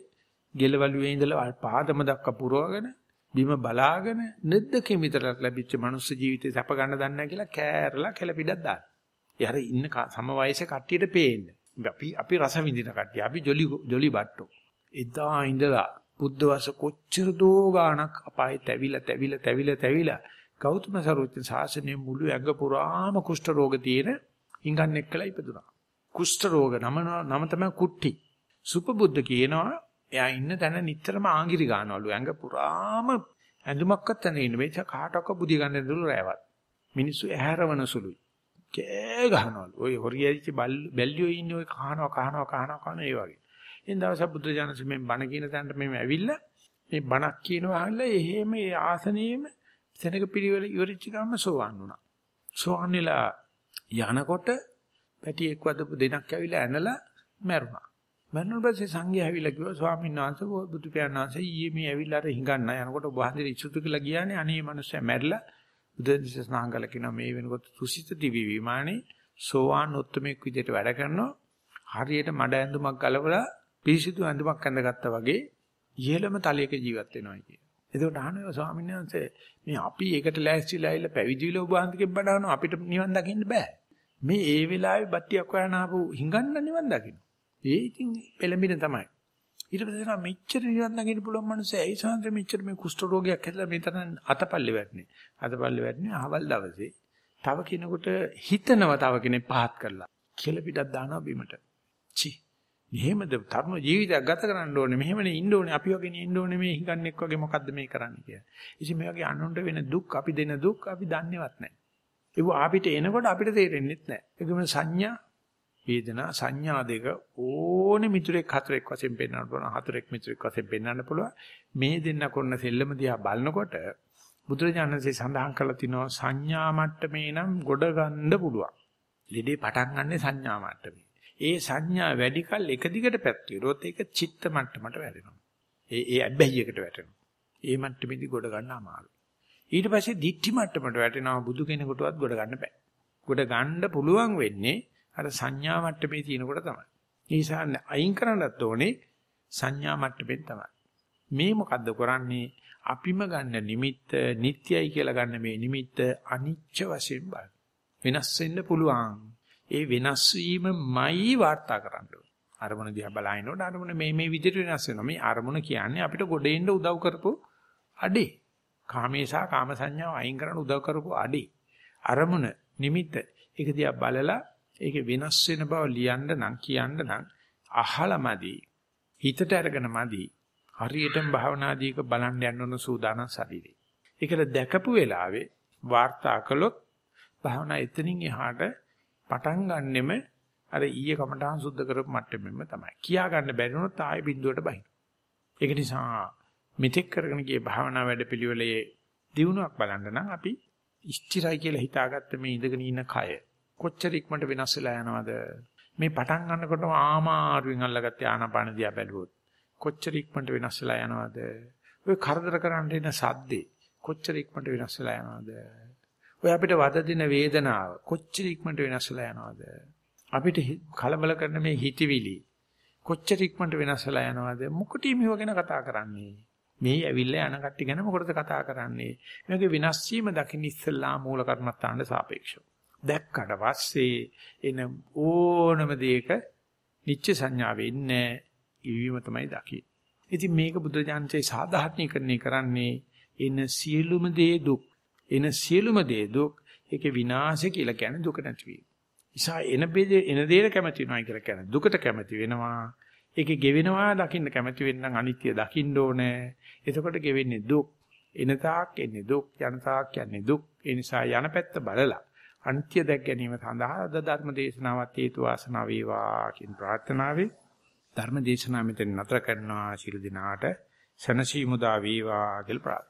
ගෙලවලුවේ ඉඳලා පාදම දක්වා පුරවගෙන බිම බලාගෙන නැද්දකින් විතරක් ලැබිච්ච මනුස්ස ජීවිතේ සැප ගන්න දන්නේ කියලා කෑරලා කෙලපිඩක් දාන. ඒ හරිය ඉන්න සම වයසේ කට්ටියට පේන්නේ. අපි අපි රස විඳින කට්ටිය. අපි ජොලි ජොලි බට්ටෝ. එදා ඉඳලා බුද්ධ වර්ෂ කොච්චර දෝ ගාණක් අපායේ තැවිලා තැවිලා තැවිලා තැවිලා ගෞතම සරුවචන ශාසනයේ මුළු ඇඟ පුරාම කුෂ්ඨ රෝග තියෙන හිඟන් එක්කලා ඉපදුනා. කුෂ්ඨ රෝග නම නම තමයි කුට්ටි. සුපබුද්ධ කියනවා එයා ඉන්න තැන නිතරම ආගිරි ගන්නවලු ඇඟ පුරාම ඇඳුමක්වත් නැ ඉන්න මේ කාටවත් බුදිය ගන්න දෙලු රැවත්. මිනිස්සු ඇහැරවන සුළුයි. කෑ ගහනවලු. ඔය හොරියයිච්ච බැල්ලියෝ ඉන්නේ ඔය කහනවා කහනවා කහනවා කන ඒ වගේ. ඉතින් දවසක් බුද්ධ ජානස මේ බණ කියන තැනට මේ ඇවිල්ලා මේ බණක් කියනවා අහලා එහෙම ඒ ආසනයේම සෙනග පිළිවෙල ඉවරිච්ච ගමන් සෝවන් වුණා. සෝවන් වෙලා යනකොට පැටියෙක් වදපු දෙනක් ඇවිල්ලා ඇනලා මැරුණා. මරණ පස්සේ සංඝයා ඇවිල්ලා කිව්වා ස්වාමීන් වහන්සේ බුදු පියාණන් වහන්සේ ඊයේ මේ ඇවිල්ලා අර හිඟන්න යනකොට ඔබ වහන්සේ ඉස්සුතු කියලා ගියානේ අනේ මනුස්සයා මැරිලා බුදුන් දිස ස්නාහන් කළා කියනවා මේ වෙනකොට තුසිත දිවි විමානේ සෝවාන් උත්තමෙක් විදිහට වැඩ කරනවා හරියට මඩ ඇඳුමක් ගලවලා පිරිසිදු ඇඳුමක් ඇඳගත්තා වගේ ඉහළම තලයක ජීවත් වෙනවා කිය. එතකොට අහනවා ස්වාමීන් වහන්සේ මේ අපි එකට ලෑස්තිලා ඉල්ල පැවිදිවිල ඔබ වහන්සේගෙන් බඩවනවා අපිට නිවන් දකින්න බෑ. මේ ඒ වෙලාවේ බට්ටියක් හොයන ආපු හිඟන්න නිවන් දකින්න. ඒ ඉතින් පෙළඹින තමයි. ඊට පස්සේ නම් මෙච්චර නිවන් දකින්න පුළුවන් මිනිස්සු ඇයි සාන්ද්‍ර මෙච්චර මේ කුෂ්ඨ රෝගයක් හැදලා මෙතන අතපල්ලේ වැටෙන්නේ. අතපල්ලේ වැටෙන්නේ අහවල් දවසේ. තව කෙනෙකුට හිතනවා තව කෙනෙක් පහත් කරලා. කියලා පිටක් දානවා බිමට. චි මෙහෙමද තරුණ ජීවිතයක් ගත කරන්න ඕනේ මෙහෙමනේ ඉන්න ඕනේ අපි වගේ ඉන්න ඕනේ මේ හිඟන්නෙක් වගේ මොකද්ද මේ කරන්නේ කියලා. ඉතින් මේ වගේ අනුන්ට වෙන දුක් අපි දෙන දුක් අපි දන්නේවත් නැහැ. ඒක අපිට එනකොට අපිට තේරෙන්නේ නැහැ. ඒකම සංඥා වේදනා සංඥා දෙක ඕනේ මිතුරෙක් හතරෙක් වශයෙන් පෙන්වන්න පුළුවන් හතරෙක් මිතුරෙක් වශයෙන් පෙන්වන්න පුළුවන් මේ දෙන්න කරන සෙල්ලම දිහා බලනකොට බුදුරජාණන්සේ සඳහන් කරලා තිනවා සංඥා මට්ටමේ නම් ගොඩ ගන්න පුළුවන් ලෙඩේ පටන් ගන්නෙ සංඥා මට්ටමේ ඒ සංඥා වැඩි කල එක දිගට පැතිරුවොත් ඒක චිත්ත මට්ටමට වැටෙනවා ඒ ඒ අබ්බැහියකට වැටෙනවා ඒ මට්ටමේදී ගොඩ ගන්න අමාරුයි ඊට පස්සේ දික්ටි මට්ටමට වැටෙනවා බුදු කෙනෙකුටවත් ගොඩ ගන්න බෑ ගොඩ ගන්න පුළුවන් වෙන්නේ අර සංඥා මට්ටමේ තියෙනකොට තමයි. ඒ නිසා අයින් කරන්නත් ඕනේ සංඥා මට්ටමෙන් තමයි. මේ මොකද්ද කරන්නේ? අපිම ගන්න නිමිත්ත නිට්යයි කියලා ගන්න මේ නිමිත්ත අනිච්ච වශයෙන් බලන්න. වෙනස් වෙන්න පුළුවන්. ඒ වෙනස් වීමමයි වාර්තා කරන්න ඕනේ. අරමුණ දිහා බලනකොට අරමුණ මේ මේ විදිහට වෙනස් වෙනවා. මේ අරමුණ කියන්නේ අපිට ගොඩේන්න උදව් කරපු අඩේ. කාමේසා කාම සංඥාව අයින් කරන්න උදව් කරපු අඩේ. අරමුණ නිමිත්ත ඒක දිහා බලලා ඒකේ වෙනස් වෙන බව ලියන්න නම් කියන්න නම් අහලමදි හිතට අරගෙනමදි හරියටම භාවනාදීක බලන්න යන්න ඕන සූදානම් ශරීරේ. ඒකල දැකපු වෙලාවේ වාර්තා කළොත් භාවනා එතනින් එහාට පටන් ගන්නෙම අර ඊයේ කමඨාන් සුද්ධ කරපු මට්ටමෙම තමයි. කියා ගන්න බැරි වුණොත් ආයෙ බිඳුවට බහින. ඒක නිසා මෙතෙක් කරගෙන ගිය භාවනා වැඩපිළිවෙලේ දියුණුවක් බලන්න නම් අපි ස්ථිරයි කියලා හිතාගත්ත මේ ඉඳගෙන ඉන්න කය කොච්චර ඉක්මනට වෙනස් වෙලා යනවද මේ පටන් ගන්නකොටම ආමාරුවෙන් අල්ලගත්ත ආනාපාන දිහා බැලුවොත් කොච්චර ඉක්මනට වෙනස් වෙලා යනවද ඔය කරදර කරන්න එන සද්දේ කොච්චර ඉක්මනට වෙනස් වෙලා යනවද ඔය අපිට වද දෙන වේදනාව කොච්චර ඉක්මනට වෙනස් වෙලා යනවද අපිට කලබල කරන මේ හිතවිලි කොච්චර ඉක්මනට වෙනස් වෙලා යනවද මොකටි මේව ගැන කතා කරන්නේ මේ ඇවිල්ලා යන කට්ටිය ගැන මොකටද කතා කරන්නේ මේකේ වෙනස් වීම දකින්න ඉස්සෙල්ලා මූල කර්මත්තාන්ට සාපේක්ෂව දැක්කට පස්සේ එන ඕනම දෙයක නිච්ච සංඥා වෙන්නේ ඉවීම තමයි දකින්නේ. ඉතින් මේක බුදුජානකේ සාධාරණීකරණය කරන්නේ එන සියලුම දේ දුක්. එන සියලුම දේ දුක් ඒකේ විනාශය කියලා කියන්නේ දුක නැතිවීම. නිසා එන බෙදේ එන දේට කැමති වෙනවා කියලා කියන්නේ දුකට කැමති වෙනවා. ඒකේ ගෙවෙනවා දකින්න කැමති වෙන්නම් අනිත්‍ය දකින්න ඕනේ. එතකොට ගෙවෙන්නේ දුක්. එන තාක් එන්නේ දුක් යන තාක් යන්නේ දුක්. ඒ නිසා යන පැත්ත බලලා අන්ත්‍ය දැක් ගැනීම සඳහා අද ධර්ම දේශනාවත් හේතු වාසනා වේවා කියන ප්‍රාර්ථනාවේ ධර්ම දේශනාව මෙතන නතර කරනවා ශිරු දිනාට සනසි මුදා වේවා කියලා